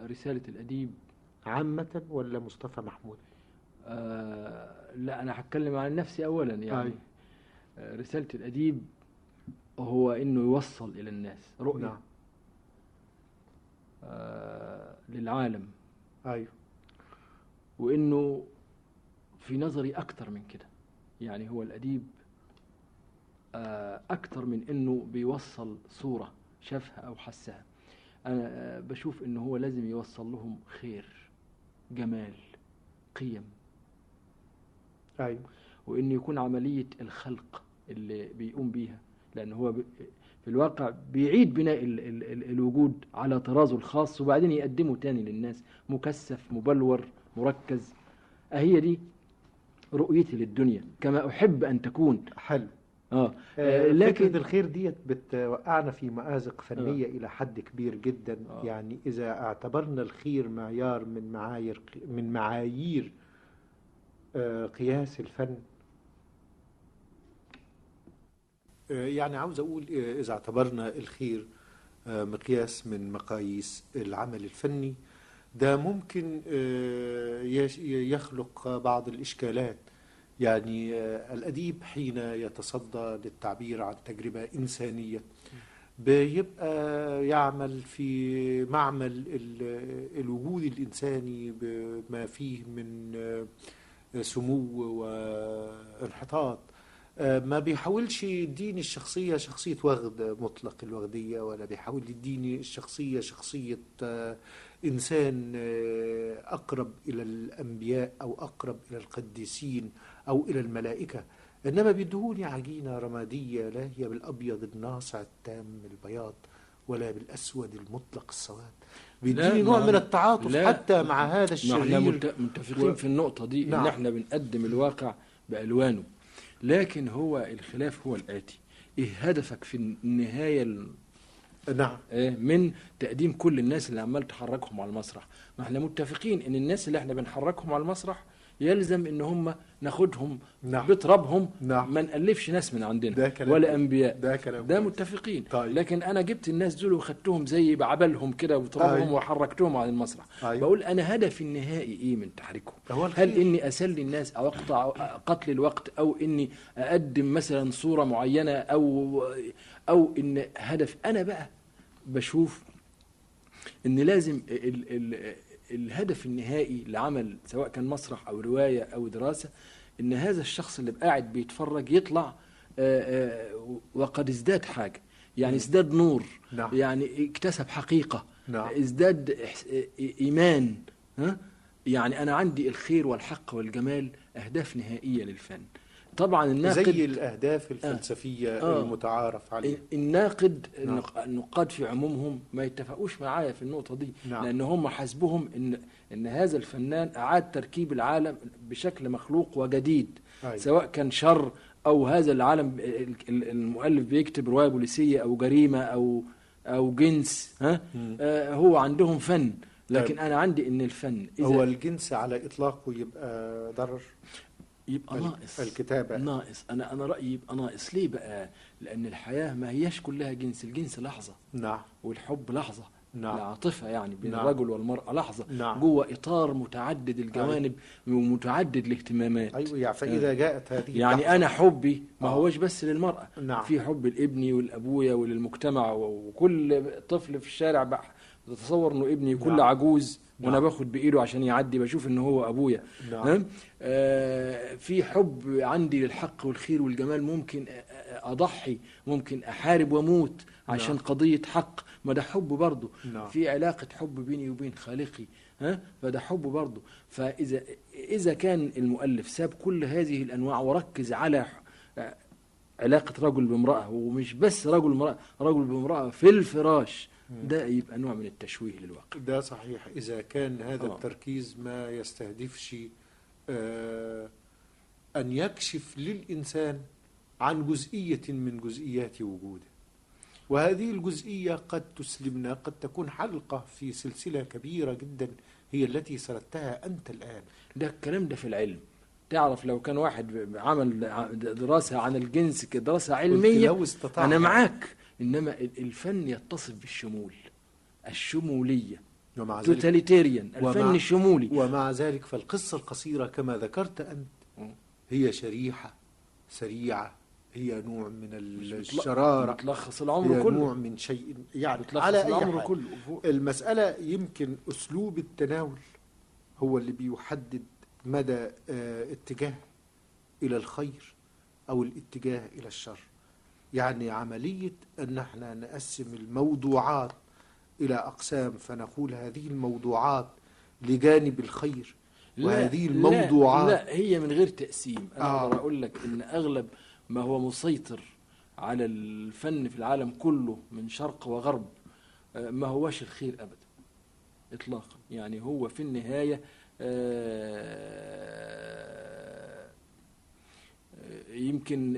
رسالة الأديب؟ عامة ولا مصطفى محمود؟ آه لا أنا هتكلم عن نفسي اولا يعني. أي. آه رسالة الأديب هو إنه يوصل إلى الناس رؤية. نعم. للعالم. أيوه. وإنه في نظري أكتر من كده. يعني هو الأديب آه، أكتر من إنه بيوصل صورة شافها أو حسها. أنا آه، بشوف إنه هو لازم يوصل لهم خير جمال قيم. أيوة. وان يكون عملية الخلق اللي بيقوم بيها. لأن هو في الواقع بيعيد بناء ال ال ال الوجود على طرازه الخاص وبعدين يقدمه تاني للناس. مكثف مبلور مركز. هي دي رؤيتي للدنيا كما أحب أن تكون. حلو. آه. آه، آه، فكرة لكن الخير ديت بتوقعنا في مآزق فنية إلى حد كبير جدا. آه. يعني إذا اعتبرنا الخير معيار من معايير من معايير آه، قياس الفن آه، يعني عاوز أقول آه، إذا اعتبرنا الخير آه، مقياس من مقاييس العمل الفني ده ممكن آه، يخلق بعض الإشكالات. يعني آه، الأديب حين يتصدى للتعبير عن تجربة إنسانية بيبقى يعمل في معمل ال- الوجود الإنساني بما فيه من آه، سمو وانحطاط. آه، ما بيحاولش يديني الشخصية شخصية وغد مطلق الوغدية ولا بيحاول يديني الشخصية شخصية آه، إنسان آه، أقرب إلى الأنبياء أو أقرب إلى القديسين أو إلى الملائكة إنما بيدهوني عجينة رمادية لا هي بالأبيض الناصع التام البياض ولا بالأسود المطلق السواد بيديني نوع من التعاطف لا. حتى مع هذا إحنا الشرير مت- متفقين و- في النقطة دي نعم. ان إحنا بنقدم الواقع بألوانه لكن هو الخلاف هو الآتي. إيه هدفك في النهاية ال- نعم. إيه من تقديم كل الناس اللي عمال تحركهم على المسرح؟ ما إحنا متفقين إن الناس اللي إحنا بنحركهم على المسرح يلزم إن هم ناخدهم نعم. بترابهم نعم. ما نألفش ناس من عندنا ده كلام ولا. أنبياء ده كلام ده. متفقين طيب. لكن أنا جبت الناس دول وخدتهم زي بعبلهم كده وترابهم أيوة. وحركتهم على المسرح أيوة. بقول أنا هدفي النهائي إيه من تحريكهم هل. إني أسلي الناس أو أقطع قتل الوقت أو إني أقدم مثلا صورة معينة أو أو إن هدف أنا بقى بشوف إن لازم ال ال الهدف النهائي لعمل سواء كان مسرح أو رواية أو دراسة إن هذا الشخص اللي قاعد بيتفرج يطلع آه، آه، وقد ازداد حاجة. يعني ازداد نور. نعم. يعني اكتسب حقيقة. نعم. ازداد إحس- إيمان. ها؟ يعني أنا عندي الخير والحق والجمال أهداف نهائية للفن. طبعا الناقد زي الأهداف الفلسفية آه. المتعارف عليها الناقد نعم. النق- النقاد في عمومهم ما يتفقوش معايا في النقطة دي نعم. لأن هم حسبهم إن إن هذا الفنان أعاد تركيب العالم بشكل مخلوق وجديد أيوة. سواء كان شر أو هذا العالم ال- ال- المؤلف بيكتب رواية بوليسية أو جريمة أو أو جنس ها. آه هو عندهم فن لكن طيب. أنا عندي إن الفن إذا هو الجنس على إطلاقه يبقى ضرر يبقى ناقص الكتابة. ناقص أنا أنا رأيي يبقى ناقص ليه بقى؟ لأن الحياة ما هياش كلها جنس الجنس لحظة نعم والحب لحظة نعم. العاطفة يعني بين نعم. الرجل والمرأة لحظة نعم. جوه إطار متعدد الجوانب ومتعدد الاهتمامات أيوة يعني فإذا جاءت هذه يعني اللحظة- أنا حبي ما آه. هوش بس للمرأة نعم. في حب لابني والأبويا وللمجتمع وكل طفل في الشارع بقى تتصور إنه ابني كل نعم. عجوز وأنا نعم. باخد بإيده عشان يعدي بشوف إن هو أبويا نعم. ها؟ آه في حب عندي للحق والخير والجمال ممكن أضحي ممكن أحارب وأموت عشان نعم. قضية حق ما ده حب برضه نعم. في علاقة حب بيني وبين خالقي ها فده حب برضه فإذا إذا كان المؤلف ساب كل هذه الأنواع وركز على ح- علاقة رجل بامرأة ومش بس رجل بامرأة رجل بامرأة في الفراش ده يبقى نوع من التشويه للواقع. ده صحيح. إذا كان هذا آه. التركيز ما يستهدفش آه، أن يكشف للإنسان عن جزئية من جزئيات وجوده. وهذه الجزئية قد تسلمنا قد تكون حلقة في سلسلة كبيرة جدا هي التي سردتها أنت الآن. ده الكلام ده في العلم. تعرف لو كان واحد عمل دراسة عن الجنس كدراسة قلت علمية أنا معاك. إنما ال- الفن يتصف بالشمول الشمولية. ومع ذلك, توتاليتيريان الفن ومع- الشمولي. ومع ذلك فالقصة القصيرة كما ذكرت أنت هي شريحة سريعة هي نوع من الشرارة بتلخص هي العمر نوع كله من شيء يعني بتلخص على أي العمر حال. كله. المسألة يمكن أسلوب التناول هو اللي بيحدد مدى آه، اتجاه إلى الخير أو الاتجاه إلى الشر. يعني عملية أن إحنا نقسم الموضوعات إلى أقسام فنقول هذه الموضوعات لجانب الخير لا- وهذه لا- الموضوعات لا هي من غير تقسيم أنا آه. أقول لك إن أغلب ما هو مسيطر على الفن في العالم كله من شرق وغرب آه، ما هوش الخير ابدا اطلاقا يعني هو في النهاية آه، آه، يمكن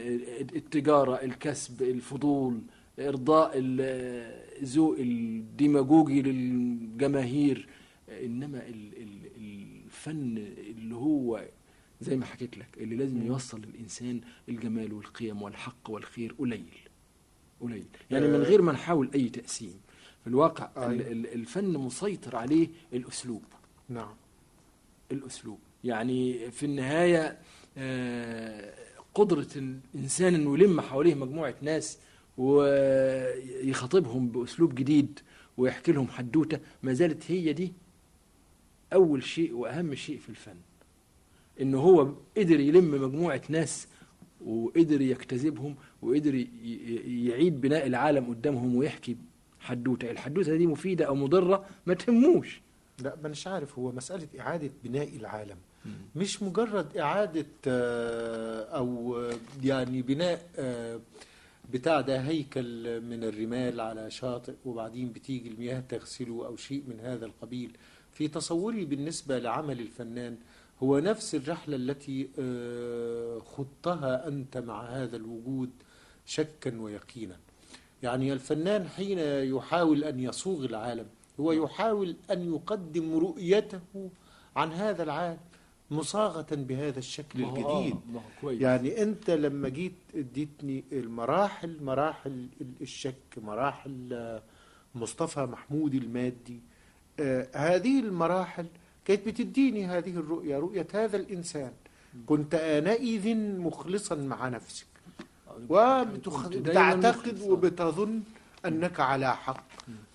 التجارة الكسب الفضول إرضاء ال- ذوق الديماجوجي للجماهير. ال- الفن اللي هو زي ما حكيت لك اللي لازم. يوصل للانسان الجمال والقيم والحق والخير قليل قليل. يعني من آه. غير ما نحاول أي تقسيم. في الواقع الفن مسيطر عليه الأسلوب. نعم. الأسلوب. يعني في النهاية قدرة الإنسان إنه يلم حواليه مجموعة ناس ويخاطبهم بأسلوب جديد ويحكي لهم حدوتة ما زالت هي دي أول شيء وأهم شيء في الفن. ان هو قدر يلم مجموعة ناس وقدر يجتذبهم وقدر يعيد بناء العالم قدامهم ويحكي حدوتة. الحدوتة دي مفيدة أو مضرة ما تهموش. لا ما مش عارف هو مسألة إعادة بناء العالم. مش مجرد إعادة آه، أو آه، يعني بناء آه، بتاع ده هيكل من الرمال على شاطئ وبعدين بتيجي المياه تغسله أو شيء من هذا القبيل. في تصوري بالنسبة لعمل الفنان هو نفس الرحلة التي خضتها أنت مع هذا الوجود شكا ويقينا. يعني الفنان حين يحاول أن يصوغ العالم هو يحاول أن يقدم رؤيته عن هذا العالم. مصاغة بهذا الشكل هو- الجديد. آه، ما هو كويس. يعني أنت لما جيت اديتني المراحل مراحل ال- الشك مراحل آه، مصطفى محمود المادي آه، هذه المراحل كانت بتديني هذه الرؤية رؤية هذا الإنسان. كنت آنئذ مخلصا مع نفسك. دايماً وبتعتقد. وبتظن أنك على حق.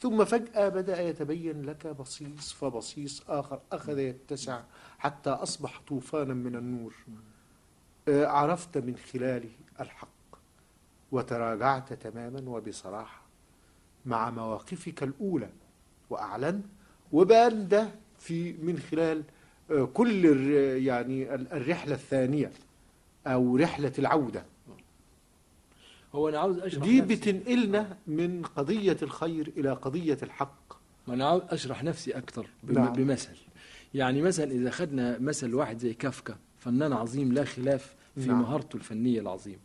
ثم فجأة بدأ يتبين لك بصيص فبصيص آخر أخذ يتسع. حتى أصبح طوفانا من النور آه، عرفت من خلاله الحق وتراجعت تماما وبصراحة مع مواقفك الأولى وأعلنت وبان ده في من خلال آه، كل يعني ال- الرحلة الثانية أو رحلة العودة هو أنا عاوز أشرح دي نفسي. بتنقلنا من قضية الخير إلى قضية الحق ما أنا عاوز أشرح نفسي أكتر بم- نعم. بمثل يعني مثلا إذا خدنا مثل واحد زي كافكا فنان عظيم لا خلاف في نعم. مهارته الفنية العظيمة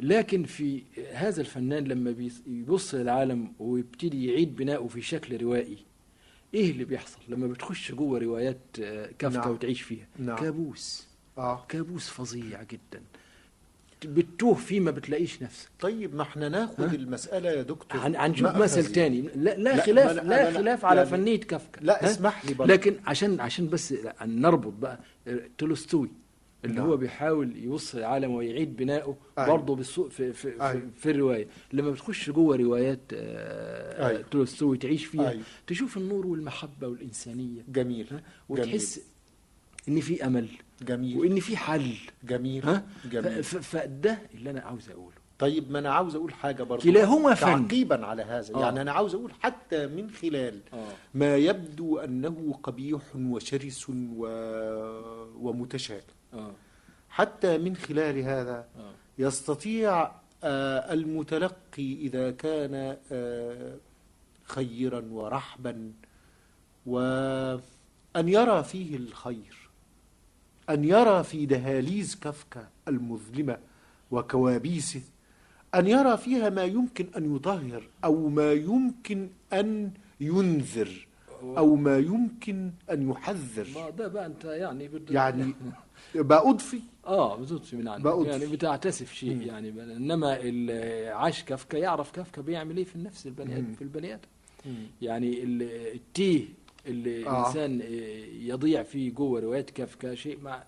لكن في هذا الفنان لما بيس- يبص للعالم ويبتدي يعيد بناؤه في شكل روائي إيه اللي بيحصل لما بتخش جوه روايات آه، كافكا نعم. وتعيش فيها نعم. كابوس آه كابوس فظيع جدا بتوه فيه ما بتلاقيش نفسك طيب ما إحنا ناخد ها؟ المسألة يا دكتور هن- هنشوف مثل تاني لا, لا لا، خلاف أنا- لا أنا- خلاف على يعني- فنية كافكا لا؟ اسمح لي برضه لكن عشان عشان بس لا، نربط بقى تولستوي اللي نعم. هو بيحاول يوصل العالم ويعيد بنائه أيوة. برضه بالسوق في في, في, أيوة. في الرواية لما بتخش جوه روايات آه، أيوة. تولستوي تعيش فيها أيوة. تشوف النور والمحبة والإنسانية جميل؟ وتحس إن في أمل جميل. وإن في حل. جميل ها؟ جميل. فده اللي أنا عاوز أقوله. طيب ما أنا عاوز أقول حاجة برضه كلاهما فن. تعقيبا على هذا. آه. يعني أنا عاوز أقول حتى من خلال آه. ما يبدو أنه قبيح وشرس و... ومتشائم. آه. حتى من خلال هذا آه. يستطيع آه، المتلقي إذا كان آه، خيرا ورحبا وان يرى فيه الخير. أن يرى في دهاليز كافكا المظلمه وكوابيسه أن يرى فيها ما يمكن أن يطهر أو ما يمكن أن ينذر أو ما يمكن أن يحذر ما ده بقى أنت يعني بت... يعني بأضفي آه بتطفي من عنك بأضفي. يعني بتعتسف شيء مم. يعني إنما عاش كافكا يعرف كافكا بيعمل إيه في النفس البني. آدم في البني آدم يعني ال- التيه اللي آه. الانسان يضيع فيه جوه روايات كافكا شيء مع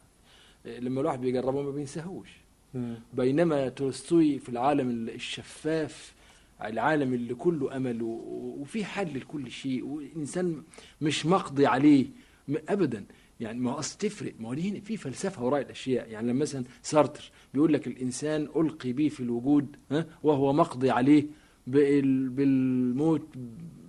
لما الواحد بيجربه ما بينساهوش. بينما تولستوي في العالم الشفاف العالم اللي كله أمل وفي حل لكل شيء والانسان مش مقضي عليه ابدا يعني ما هو أصل تفرق ما هو هنا في فلسفة وراء الأشياء يعني لما مثلا سارتر بيقول لك الإنسان ألقي به في الوجود ها وهو مقضي عليه بال- بالموت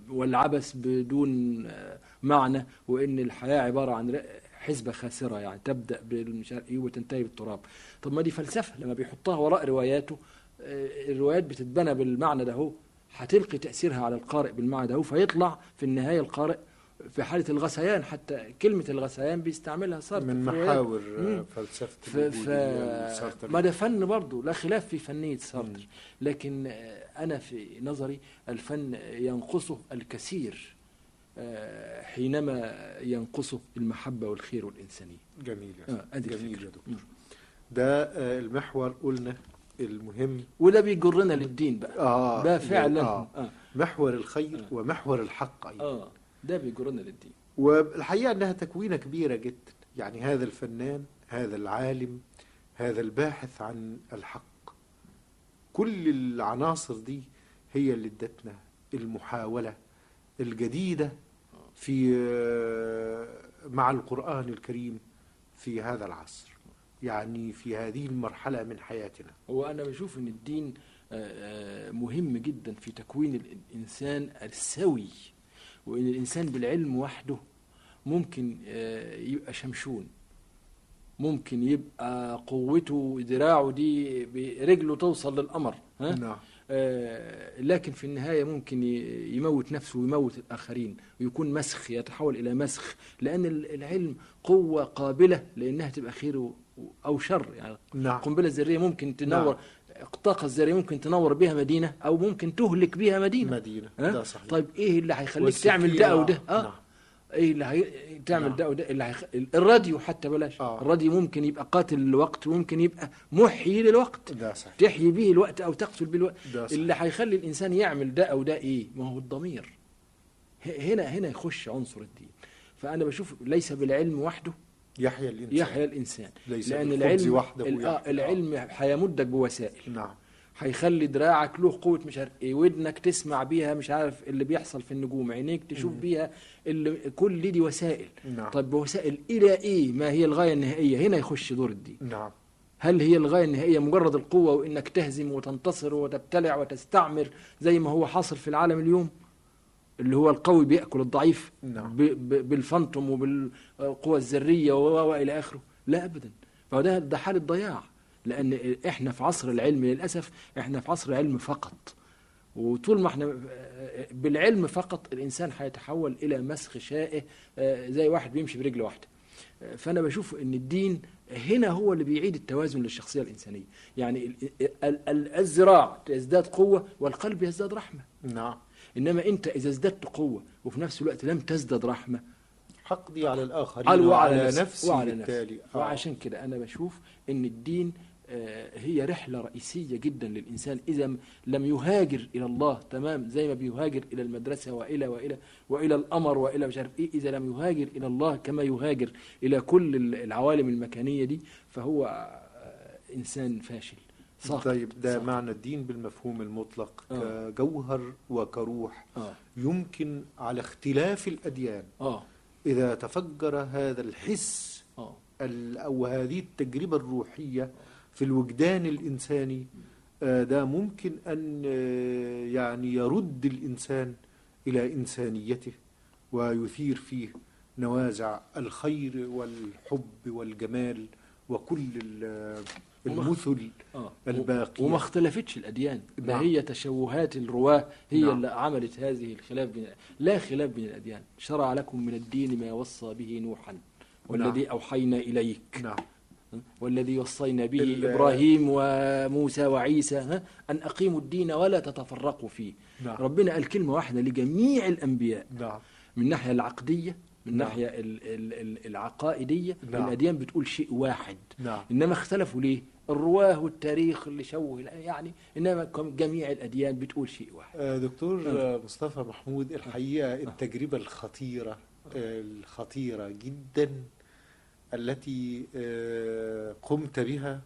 والعبث بدون آه، معنى وإن الحياة عبارة عن حسبة خاسرة يعني تبدأ بالمش عارف إيه وتنتهي بالتراب طب ما دي فلسفة لما بيحطها وراء رواياته آه، الروايات بتتبنى بالمعنى ده هو هتلقي تأثيرها على القارئ بالمعنى ده هو فيطلع في النهاية القارئ في حالة الغثيان حتى كلمة الغثيان بيستعملها سارتر من. محاور مم. فلسفة ف... ف... ما ده فن برضه لا خلاف في فنية. سارتر لكن آه، أنا في نظري الفن ينقصه الكثير آه، حينما ينقصه المحبة والخير والإنسانية جميل يا آه، أدي جميل. يا دكتور. ده آه، المحور قلنا المهم. وده بيجرنا للدين بقى. آه ده فعلا. آه آه. محور الخير آه. ومحور الحق أيضا. آه ده بيجرنا للدين. والحقيقة أنها تكوينة كبيرة جدا. يعني هذا الفنان هذا العالم هذا الباحث عن الحق. كل العناصر دي هي اللي ادتنا المحاولة الجديدة في مع القرآن الكريم في هذا العصر يعني في هذه المرحلة من حياتنا هو أنا بشوف إن الدين آه، آه، مهم جدا في تكوين الإنسان السوي وإن الإنسان بالعلم وحده ممكن آه، يبقى شمشون ممكن يبقى قوته ذراعه دي برجله توصل للقمر ها؟ نعم آه، لكن في النهاية ممكن يموت نفسه ويموت الآخرين ويكون مسخ يتحول إلى مسخ لأن ال- العلم قوة قابلة لأنها تبقى خير أو شر. يعني نعم. القنبلة الذرية ممكن تنور نعم. الطاقة الذرية ممكن تنور بها مدينة أو ممكن تهلك بها مدينة. مدينة؟ ده صحيح. طيب إيه اللي هيخليك تعمل ده أو ده؟ نعم. إيه اللي هي... تعمل نعم. ده وده اللي هيخ... الراديو حتى بلاش. آه. الراديو ممكن يبقى قاتل للوقت وممكن يبقى محيي للوقت. ده صحيح. تحيي به الوقت أو تقتل به الوقت. ده صحيح. اللي هيخلي الإنسان يعمل ده أو ده إيه؟ ما هو الضمير. ه- هنا هنا يخش عنصر الدين. فأنا بشوف ليس بالعلم وحده يحيى الإنسان. يحيا الإنسان. ليس لأن العلم وحده آه،. العلم هيمدك بوسائل نعم. هيخلي دراعك له قوة مش عارف إيه ودنك تسمع بيها مش عارف اللي بيحصل في النجوم عينيك تشوف مم. بيها اللي كل دي وسائل. نعم. طيب بوسائل إلى إيه؟ ما هي الغاية النهائية؟ هنا يخش دور الدين. نعم. هل هي الغاية النهائية مجرد القوة وإنك تهزم وتنتصر وتبتلع وتستعمر زي ما هو حاصل في العالم اليوم؟ اللي هو القوي بيأكل الضعيف نعم. ب- ب- بالفانتوم وبالقوى الذرية و- و- وإلى آخره. لا أبدا. فده ده حالة ضياع. لأن إحنا في عصر العلم للأسف إحنا في عصر العلم فقط. وطول ما إحنا بالعلم فقط الإنسان هيتحول إلى مسخ شائه آه، زي واحد بيمشي برجل واحدة. آه، فأنا بشوف إن الدين هنا هو اللي بيعيد التوازن للشخصية الإنسانية. يعني ال- ال- ال- الذراع تزداد قوة والقلب يزداد رحمة. نعم. إنما أنت إذا ازددت قوة وفي نفس الوقت لم تزدد رحمة حقدي على الآخرين على وعلى وعلى نفسي وعلى بالتالي. نفسي وعشان كده أنا بشوف إن الدين آه، هي رحلة رئيسية جدا للإنسان. إذا م- لم يهاجر إلى الله تمام زي ما بيهاجر إلى المدرسة وإلى وإلى وإلى القمر وإلى مش عارف إيه إذا لم يهاجر إلى الله كما يهاجر إلى كل ال- العوالم المكانية دي فهو آه، إنسان فاشل ساقط طيب ده ساقط. معنى الدين بالمفهوم المطلق آه. كجوهر وكروح. آه. يمكن على اختلاف الأديان آه. إذا تفجر هذا الحس ال- أو هذه التجربة الروحية في الوجدان الإنساني آه، ده ممكن أن آه، يعني يرد الإنسان إلى إنسانيته ويثير فيه نوازع الخير والحب والجمال وكل ال- المثل آه الباقية. وما اختلفتش الأديان ده نعم. هي تشوهات الرواة هي نعم. اللي عملت هذه الخلاف بين لا خلاف بين الأديان شرع لكم من الدين ما وصى به نوحا والذي أوحينا إليك نعم والذي وصينا به إبراهيم وموسى وعيسى ها أن أقيموا الدين ولا تتفرقوا فيه. نعم. ربنا قال كلمة واحدة لجميع الأنبياء. نعم. من الناحيه العقدية من نعم. ناحية ال- ال- ال- العقائدية نعم. الأديان بتقول شيء واحد. نعم. إنما اختلفوا ليه؟ الرواه والتاريخ اللي شوه يعني إنما جميع الأديان بتقول شيء واحد. آه، دكتور. آه، مصطفى محمود الحقيقة التجربة الخطيرة آه، الخطيرة جدا التي آه، قمت بها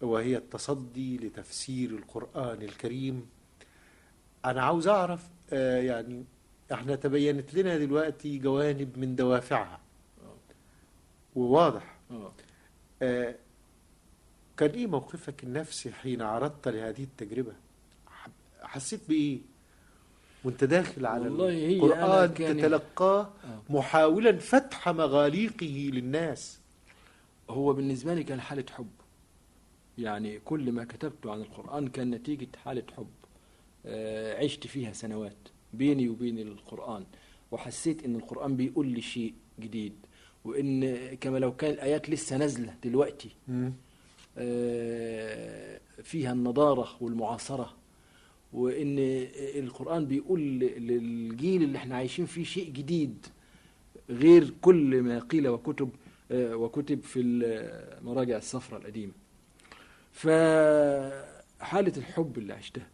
وهي التصدي لتفسير القرآن الكريم. أنا عاوز أعرف آه، يعني إحنا تبينت لنا دلوقتي جوانب من دوافعها. وواضح. آه، كان إيه موقفك النفسي حين عرضت لهذه التجربة؟ حسيت بإيه؟ وانت داخل على والله هي أنا القرآن تتلقاه آه. محاولا فتح مغاليقه للناس. هو بالنسبة لي كان حالة حب. يعني كل ما كتبته عن القرآن كان نتيجة حالة حب. آه، عشت فيها سنوات بيني وبين القرآن وحسيت إن القرآن بيقول لي شيء جديد وإن كما لو كان الآيات لسه نازلة دلوقتي آه، فيها النضارة والمعاصرة. وإن القرآن بيقول للجيل اللي إحنا عايشين فيه شيء جديد غير كل ما قيل وكتب وكتب في المراجع الصفراء القديمة فحالة الحب اللي عشتها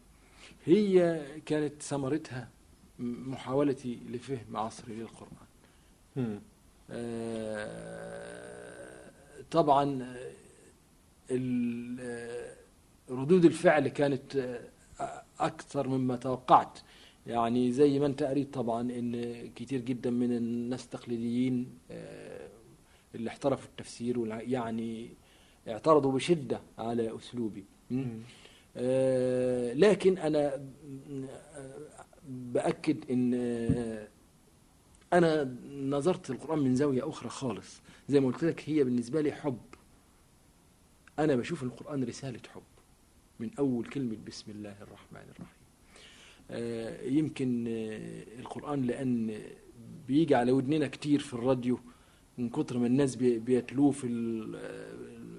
هي كانت ثمرتها محاولتي لفهم عصري للقرآن. آه، طبعا ردود الفعل كانت أكثر مما توقعت. يعني زي ما أنت قريت طبعا إن كتير جدا من الناس التقليديين آه، اللي احترفوا التفسير يعني اعترضوا بشدة على أسلوبي. آه، لكن أنا آه، بأكد إن أنا نظرت القرآن من زاوية أخرى خالص. زي ما قلت لك هي بالنسبة لي حب. أنا بشوف القرآن رسالة حب. من أول كلمة بسم الله الرحمن الرحيم. آه، يمكن آه، القرآن لأن بيجي على ودننا كتير في الراديو من كتر ما الناس بي- بيتلوه في ال-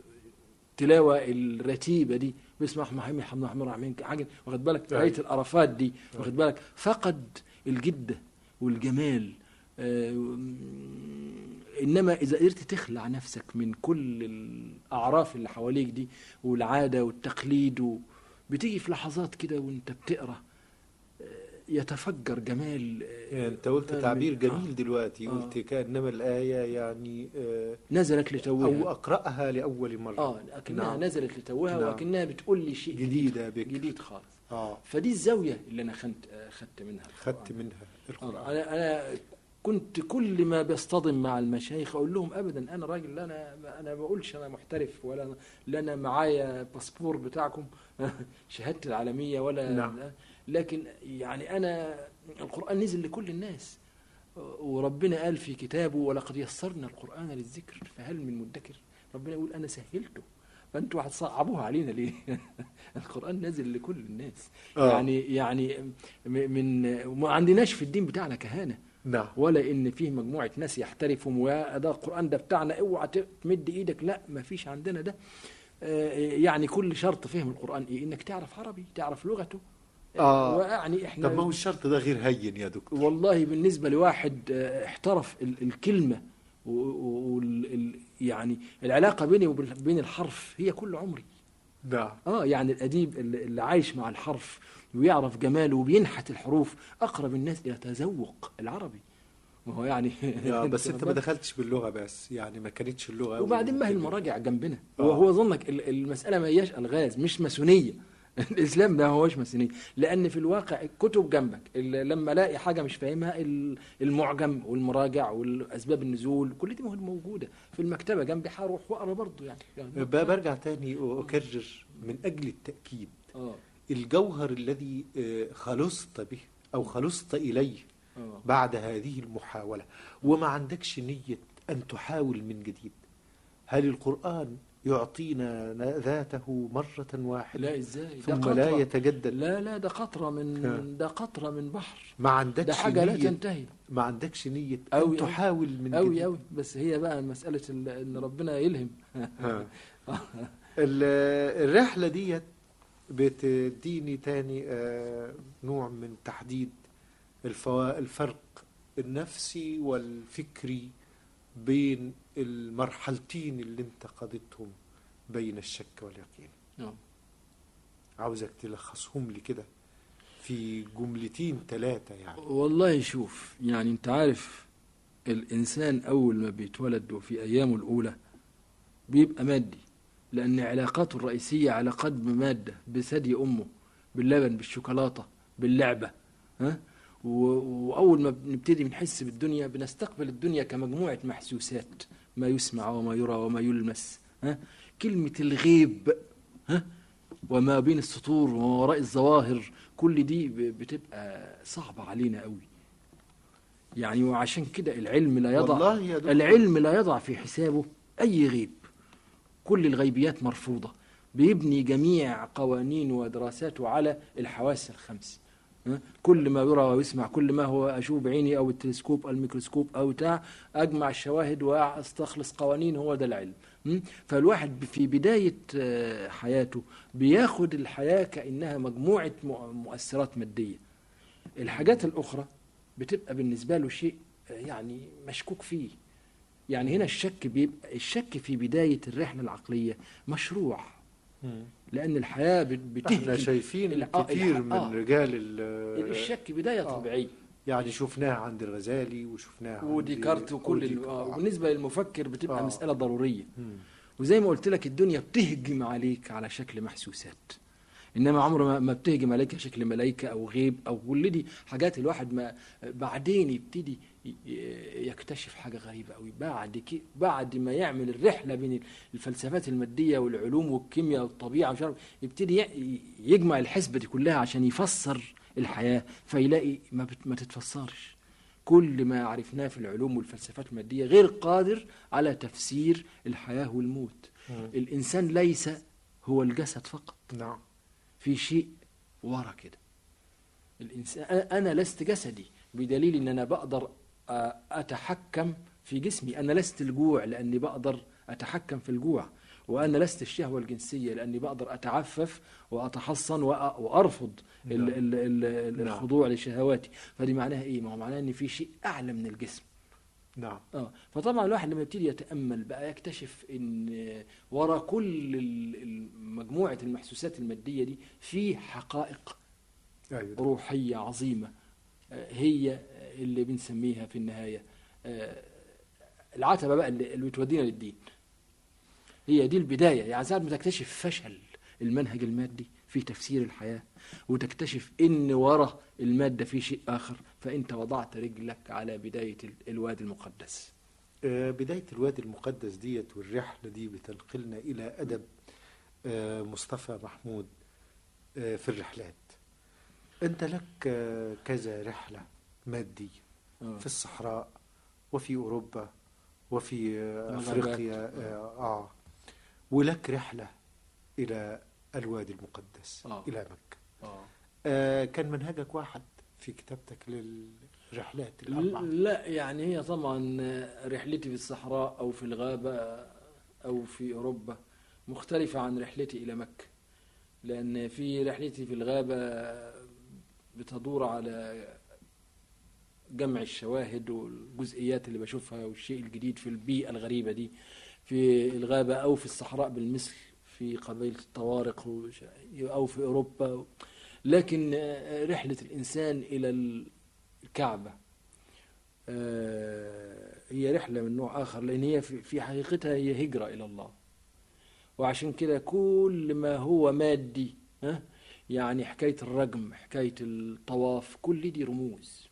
التلاوة الرتيبة دي. بسم الله الرحمن الرحيم الحمد لله الرحمن الرحيم حاجة واخد بالك؟ أيوة. آية الأرافات دي واخد بالك؟ فقد الجدة والجمال آه، إنما إذا قدرت تخلع نفسك من كل الأعراف اللي حواليك دي والعادة والتقليد و... بتيجي في لحظات كده وأنت بتقرأ آه، يتفجر جمال آه، يعني أنت قلت آه، تعبير جميل دلوقتي آه. قلت كأنما الآية يعني آه، نزلت أو لتوها أقرأها لأول مرة آه لكنها نعم. نزلت لتوها نعم. ولكنها بتقول لي شيء جديدة بك. جديد خالص آه فدي الزاوية اللي أنا خدت آه، خدت منها خدت. منها آه، القران أنا أنا كنت كل ما بيصطدم مع المشايخ أقول لهم ابدا أنا راجل لا أنا أنا ما بقولش أنا محترف ولا لا أنا معايا باسبور بتاعكم شهادتي العالمية ولا نعم. لكن يعني أنا القرآن نزل لكل الناس. وربنا قال في كتابه ولقد يسرنا القرآن للذكر فهل من مدكر؟ ربنا يقول أنا سهلته. فأنتوا هتصعبوها علينا ليه؟ القرآن نازل لكل الناس. آه. يعني يعني من ما عندناش في الدين بتاعنا كهانة. نعم. ولا إن فيه مجموعة ناس يحترفوا وده القرآن ده بتاعنا اوعى تمد إيدك. لا ما فيش عندنا ده. آه، يعني كل شرط فهم القرآن إيه؟ إنك تعرف عربي تعرف لغته. آه. ويعني إحنا طب ما هو الشرط ده غير هين يا دكتور؟ والله بالنسبة لواحد آه، احترف ال- الكلمة وال يعني العلاقة بيني وبين الحرف هي كل عمري. نعم آه يعني الأديب اللي عايش مع الحرف ويعرف جماله وبينحت الحروف أقرب الناس إلى تذوق العربي. ما هو يعني بس أنت ما دخلتش باللغة بس يعني ما كانتش اللغة وبعدين ما هي المراجع جنبنا. آه. وهو ظنك ال- المسألة ما هياش ألغاز مش ماسونية. الاسلام ده هوش ماسونيه لأن في الواقع الكتب جنبك لما ألاقي حاجة مش فاهمها ال- المعجم والمراجع والأسباب النزول كل دي موجودة. في المكتبة جنبي هروح وأقرأ برضه يعني, يعني برجع تاني واكرر من أجل التأكيد. آه. الجوهر الذي آه، خلصت به أو خلصت إليه آه. بعد هذه المحاولة. وما عندكش نية أن تحاول من جديد. هل القرآن يعطينا ذاته مرة واحدة لا إزاي؟ ده ثم لا قطرة. يتجدد. لا لا ده قطرة من ها. ده قطرة من بحر. ما ده عندكش حاجة لا تنتهي. ما عندكش أن أوي. تحاول من أوي جديد. أوي. بس هي بقى مسألة إن ربنا يلهم. الرحلة ديت بتديني تاني آه، نوع من تحديد الفرق النفسي والفكري بين المرحلتين اللي انت قضيتهم بين الشك واليقين. آه. عاوزك تلخصهم لي كده في جملتين ثلاثة يعني. والله شوف يعني أنت عارف الإنسان أول ما بيتولد وفي أيامه الأولى بيبقى مادي لأن علاقاته الرئيسية علاقات بمادة بثدي أمه باللبن بالشوكولاتة باللعبة ها؟ وأول ما بنبتدي بنحس بالدنيا بنستقبل الدنيا كمجموعة محسوسات. ما يسمع وما يرى وما يلمس ها؟ كلمة الغيب ها؟ وما بين السطور وما وراء الظواهر كل دي بتبقى صعبة علينا قوي يعني وعشان كده العلم لا يضع العلم لا يضع في حسابه أي غيب. كل الغيبيات مرفوضة. بيبني جميع قوانينه ودراساته على الحواس الخمس؟ كل ما يرى ويسمع كل ما هو أشوف بعيني أو التلسكوب أو الميكروسكوب أو بتاع أجمع الشواهد وأستخلص قوانين هو ده العلم? فالواحد في بداية آه، حياته بياخد الحياة كأنها مجموعة مؤ- مؤثرات مادية. الحاجات الأخرى بتبقى بالنسبة له شيء آه، يعني مشكوك فيه. يعني هنا الشك بيبقى الشك في بداية الرحلة العقلية مشروع. مم. لأن الحياة بت- إحنا شايفين آه، كتير الح- من آه. رجال ال- الشك بداية آه. طبيعية يعني شفناها عند الغزالي وشفناها عند وديكارت وكل آه، آه. وبالنسبة للمفكر بتبقى آه. مسألة ضرورية مم. وزي ما قلت لك الدنيا بتهجم عليك على شكل محسوسات إنما عمره ما- بتهجم عليك على شكل ملائكة أو غيب أو كل دي حاجات الواحد ما بعدين يبتدي يكتشف حاجة غريبة قوي بعد كي بعد ما يعمل الرحلة بين الفلسفات المادية والعلوم والكيمياء والطبيعة ومش عارف يبتدي يجمع الحسبة دي كلها عشان يفسر الحياة فيلاقي ما, بت ما تتفسرش. كل ما عرفناه في العلوم والفلسفات المادية غير قادر على تفسير الحياة والموت. مم. الإنسان ليس هو الجسد فقط. نعم. في شيء ورا كده. الانسان أنا لست جسدي بدليل إن أنا بقدر أتحكم في جسمي. أنا لست الجوع لأني بقدر أتحكم في الجوع وأنا لست الشهوة الجنسية لأني بقدر أتعفف وأتحصن وأ- وأرفض ال- نعم. ال- ال- ال- نعم. الخضوع لشهواتي. فدي معناها إيه؟ ما هو معناها إن في شيء أعلى من الجسم. نعم. آه. فطبعا الواحد لما يبتدي يتأمل بقى يكتشف إن ورا كل مجموعة المحسوسات المادية دي في حقائق أيوه. روحية عظيمة آه، هي اللي بنسميها في النهاية آه، العتبة بقى اللي بتودينا للدين. هي دي البداية. يعني ساعة ما تكتشف فشل المنهج المادي في تفسير الحياة وتكتشف إن ورا المادة في شيء آخر فأنت وضعت رجلك على بداية ال- الوادي المقدس. آه، بداية الوادي المقدس ديت والرحلة دي بتنقلنا إلى أدب آه، مصطفى محمود في الرحلات. أنت لك كذا رحلة. مادية آه. في الصحراء وفي أوروبا وفي. أفريقيا آه, آه ولك رحلة إلى الوادي المقدس آه. إلى مكة آه. آه كان منهجك واحد في كتابتك للرحلات لا يعني هي طبعا رحلتي في الصحراء أو في الغابة أو في أوروبا مختلفة عن رحلتي إلى مكة لأن في رحلتي في الغابة بتدور على جمع الشواهد والجزئيات اللي بشوفها والشيء الجديد في البيئة الغريبة دي في الغابة أو في الصحراء بالمثل في قبيلة الطوارق أو في أوروبا. لكن رحلة الإنسان إلى الكعبة آه، هي رحلة من نوع آخر لأن هي في في حقيقتها هي هجرة إلى الله. وعشان كده كل ما هو مادي ها يعني حكاية الرجم حكاية الطواف كل دي رموز.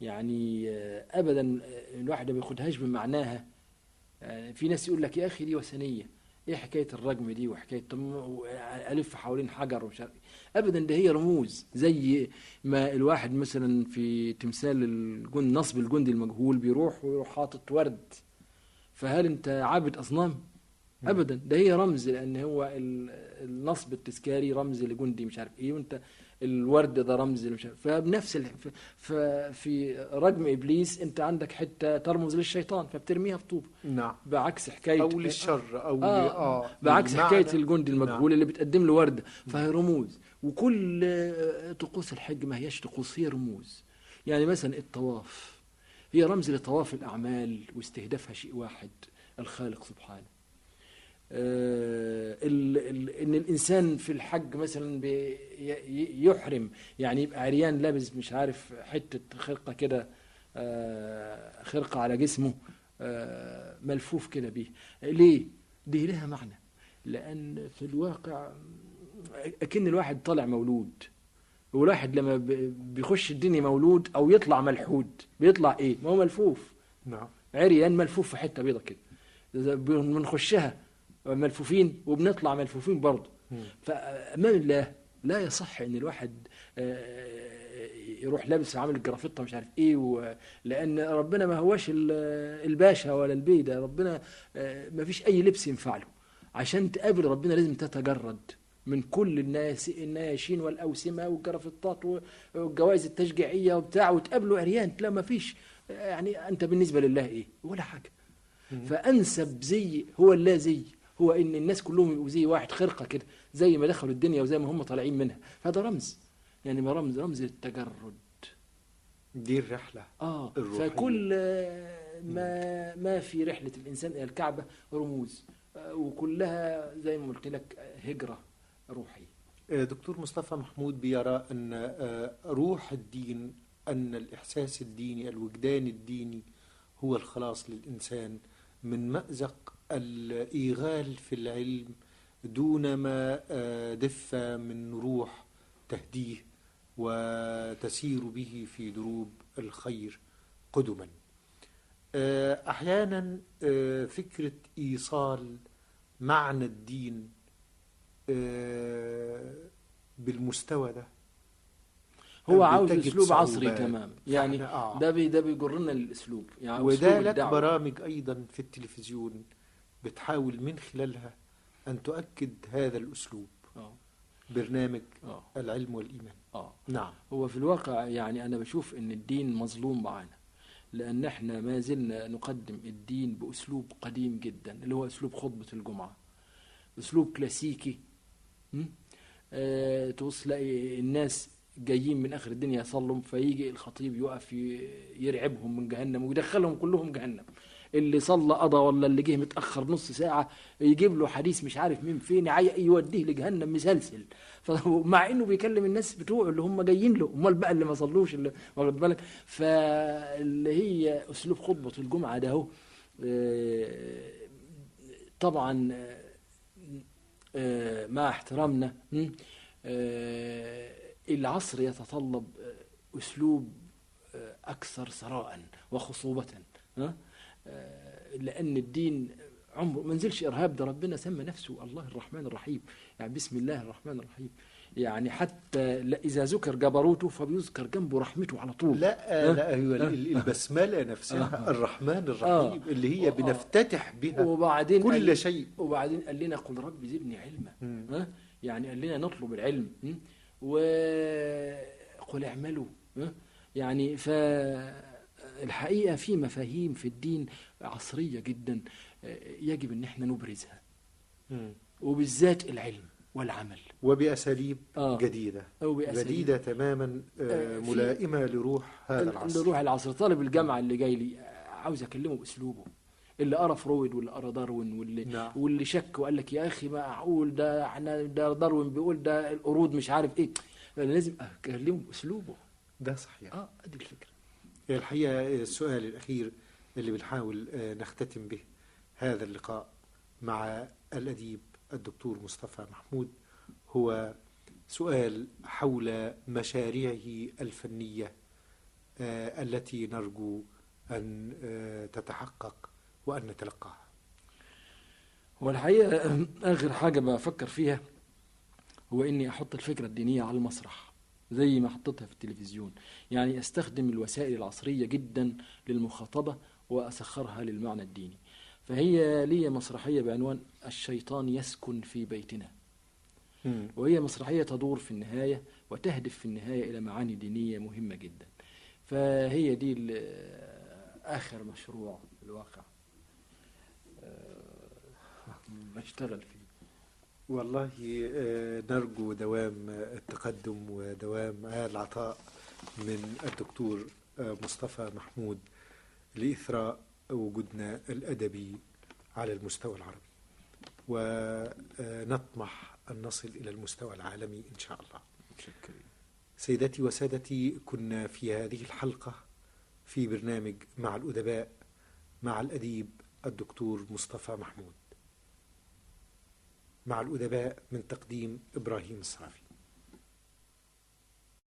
يعني آه، أبدا آه، الواحد ما بياخدهاش بمعناها آه، في ناس يقول لك يا أخي دي وثنية. إيه حكاية الرجم دي وحكاية طب ما- ألف حوالين حجر ومش عارف إيه. أبدا ده هي رموز. زي ما الواحد مثلا في تمثال الجند نصب الجندي المجهول بيروح ويروح حاطط ورد. فهل أنت عابد أصنام. ابدا. ده هي رمز لأن هو ال- النصب التذكاري رمز لجندي مش عارف إيه. وأنت الورد ده رمز مش فبنفس ال... ف- ففي رجم إبليس أنت عندك حتة ترمز للشيطان فبترميها في طوب. نعم. بعكس حكاية أو للشر ل- آه آه بعكس حكاية الجندي المجهول نعم. اللي بتقدم له ورده فهي رموز. وكل طقوس الحج ما هياش طقوس هي رموز. يعني مثلا الطواف. هي رمز لطواف الأعمال واستهدافها شيء واحد الخالق سبحانه. إن الإنسان في الحج مثلا يحرم يعني يبقى عريان لابس مش عارف حتة خرقة كده آه، خرقة على جسمه آه، ملفوف كده بيه. ليه؟ دي لها معنى. لأن في الواقع أكن الواحد طالع مولود والواحد لما بيخش الدنيا مولود أو يطلع ملحود بيطلع إيه؟ ما هو ملفوف. نعم. عريان ملفوف في حتة بيضة كده. بنخشها ملفوفين وبنطلع ملفوفين برضه. فامام الله لا يصح إن الواحد آه، يروح لابس عامل الجرافطه مش عارف إيه و... لأن ربنا ما هوش ال- الباشا ولا البي ده ربنا آه، ما فيش أي لبس ينفع له. عشان تقابل ربنا لازم تتجرد من كل الناس النياشين والأوسمة والجرافطات والجوائز التشجيعية وبتاع وتقابله عريان لا ما فيش يعني أنت بالنسبة لله إيه؟ ولا حاجة. فأنسب زي هو اللا زي. هو إن الناس كلهم يبقوا زي واحد خرقة كده زي ما دخلوا الدنيا وزي ما هم طالعين منها. فهذا رمز. يعني ما رمز رمز التجرد. دي الرحلة آه الروحية. فكل ما ما في رحلة الإنسان إلى الكعبة رموز. آه، وكلها زي ما قلت لك هجرة روحية. آه، دكتور مصطفى محمود بيرى أن آه، روح الدين أن الإحساس الديني الوجدان الديني هو الخلاص للإنسان من مأزق الإيغال في العلم دون ما آه، دف من روح تهديه وتسير به في دروب الخير قدما آه، أحيانا آه، فكرة إيصال معنى الدين بالمستوى ده هو عاوز أسلوب عصري صعوبات. تمام يعني آه. ده بي ده بيجرنا للاسلوب يعني وده لك. برامج أيضا في التلفزيون بتحاول من خلالها أن تؤكد هذا الأسلوب. آه. برنامج آه. العلم والإيمان. آه. نعم. هو في الواقع يعني أنا بشوف إن الدين مظلوم معانا لأن إحنا ما زلنا نقدم الدين بأسلوب قديم جدا اللي هو أسلوب خطبة الجمعة. أسلوب كلاسيكي. تبص تلاقي الناس جايين من آخر الدنيا يصلوا فيجي الخطيب يقف يرعبهم من جهنم ويدخلهم كلهم جهنم. اللي صلى قضى ولا اللي جه متأخر نص ساعة يجيب له حديث مش عارف مين فين يوديه لجهنم مسلسل. فمع إنه بيكلم الناس بتوعه اللي هم جايين له. أمال بقى اللي ما صلوش اللي واخد بالك؟ فاللي هي أسلوب خطبة الجمعة ده أهو. آه، طبعا آه، مع احترامنا? آه، العصر يتطلب أسلوب أكثر ثراء وخصوبه آه، لأن الدين عمره ما نزلش إرهاب ده ربنا سمى نفسه الله الرحمن الرحيم. يعني بسم الله الرحمن الرحيم. يعني حتى إذا ذكر جبروته فبيذكر جنبه رحمته على طول. لا لا هو ال- ال- البسملة نفسها الرحمن الرحيم اللي هي آه. بنفتتح بها وبعدين كل قال- شيء. وبعدين قال لنا قل رب زدني علما. ها؟ يعني قال لنا نطلب العلم? وقل اعملوا. ها؟ يعني فالحقيقة في مفاهيم في الدين عصرية جدا آه، يجب إن إحنا نبرزها. وبالذات العلم والعمل. وبأساليب آه. جديدة. أو بأساليب. جديدة تماما آه، آه، ملائمة لروح هذا العصر. لروح العصر. طالب الجامعة اللي جاي لي آه، عاوز أكلمه بأسلوبه. اللي قرأ فرويد واللي قرأ داروين واللي نعم. واللي شك وقال لك يا أخي معقول ده إحنا ده داروين بيقول ده القرود مش عارف إيه. لازم أكلمه بأسلوبه. ده صحيح. آه أدي الفكرة. الحقيقة السؤال الأخير اللي بنحاول آه، نختتم به هذا اللقاء مع الأديب الدكتور مصطفى محمود هو سؤال حول مشاريعه الفنية آه، التي نرجو أن آه، تتحقق وأن نتلقاها. هو الحقيقة آخر حاجة بفكر فيها هو إني أحط الفكرة الدينية على المسرح. زي ما حطيتها في التلفزيون. يعني أستخدم الوسائل العصرية جدا للمخاطبة وأسخرها للمعنى الديني. فهي لي مسرحية بعنوان الشيطان يسكن في بيتنا. وهي مسرحية تدور في النهاية وتهدف في النهاية إلى معاني دينية مهمة جدا. فهي دي آخر مشروع في الواقع. آه، بشتغل فيه. والله آه، نرجو دوام التقدم ودوام العطاء من الدكتور آه، مصطفى محمود لإثراء وجودنا الأدبي على المستوى العربي. ونطمح أن نصل إلى المستوى العالمي إن شاء الله. متشكرين. سيداتي وسادتي كنا في هذه الحلقة في برنامج مع الأدباء مع الأديب الدكتور مصطفى محمود. مع الأدباء من تقديم إبراهيم الصافي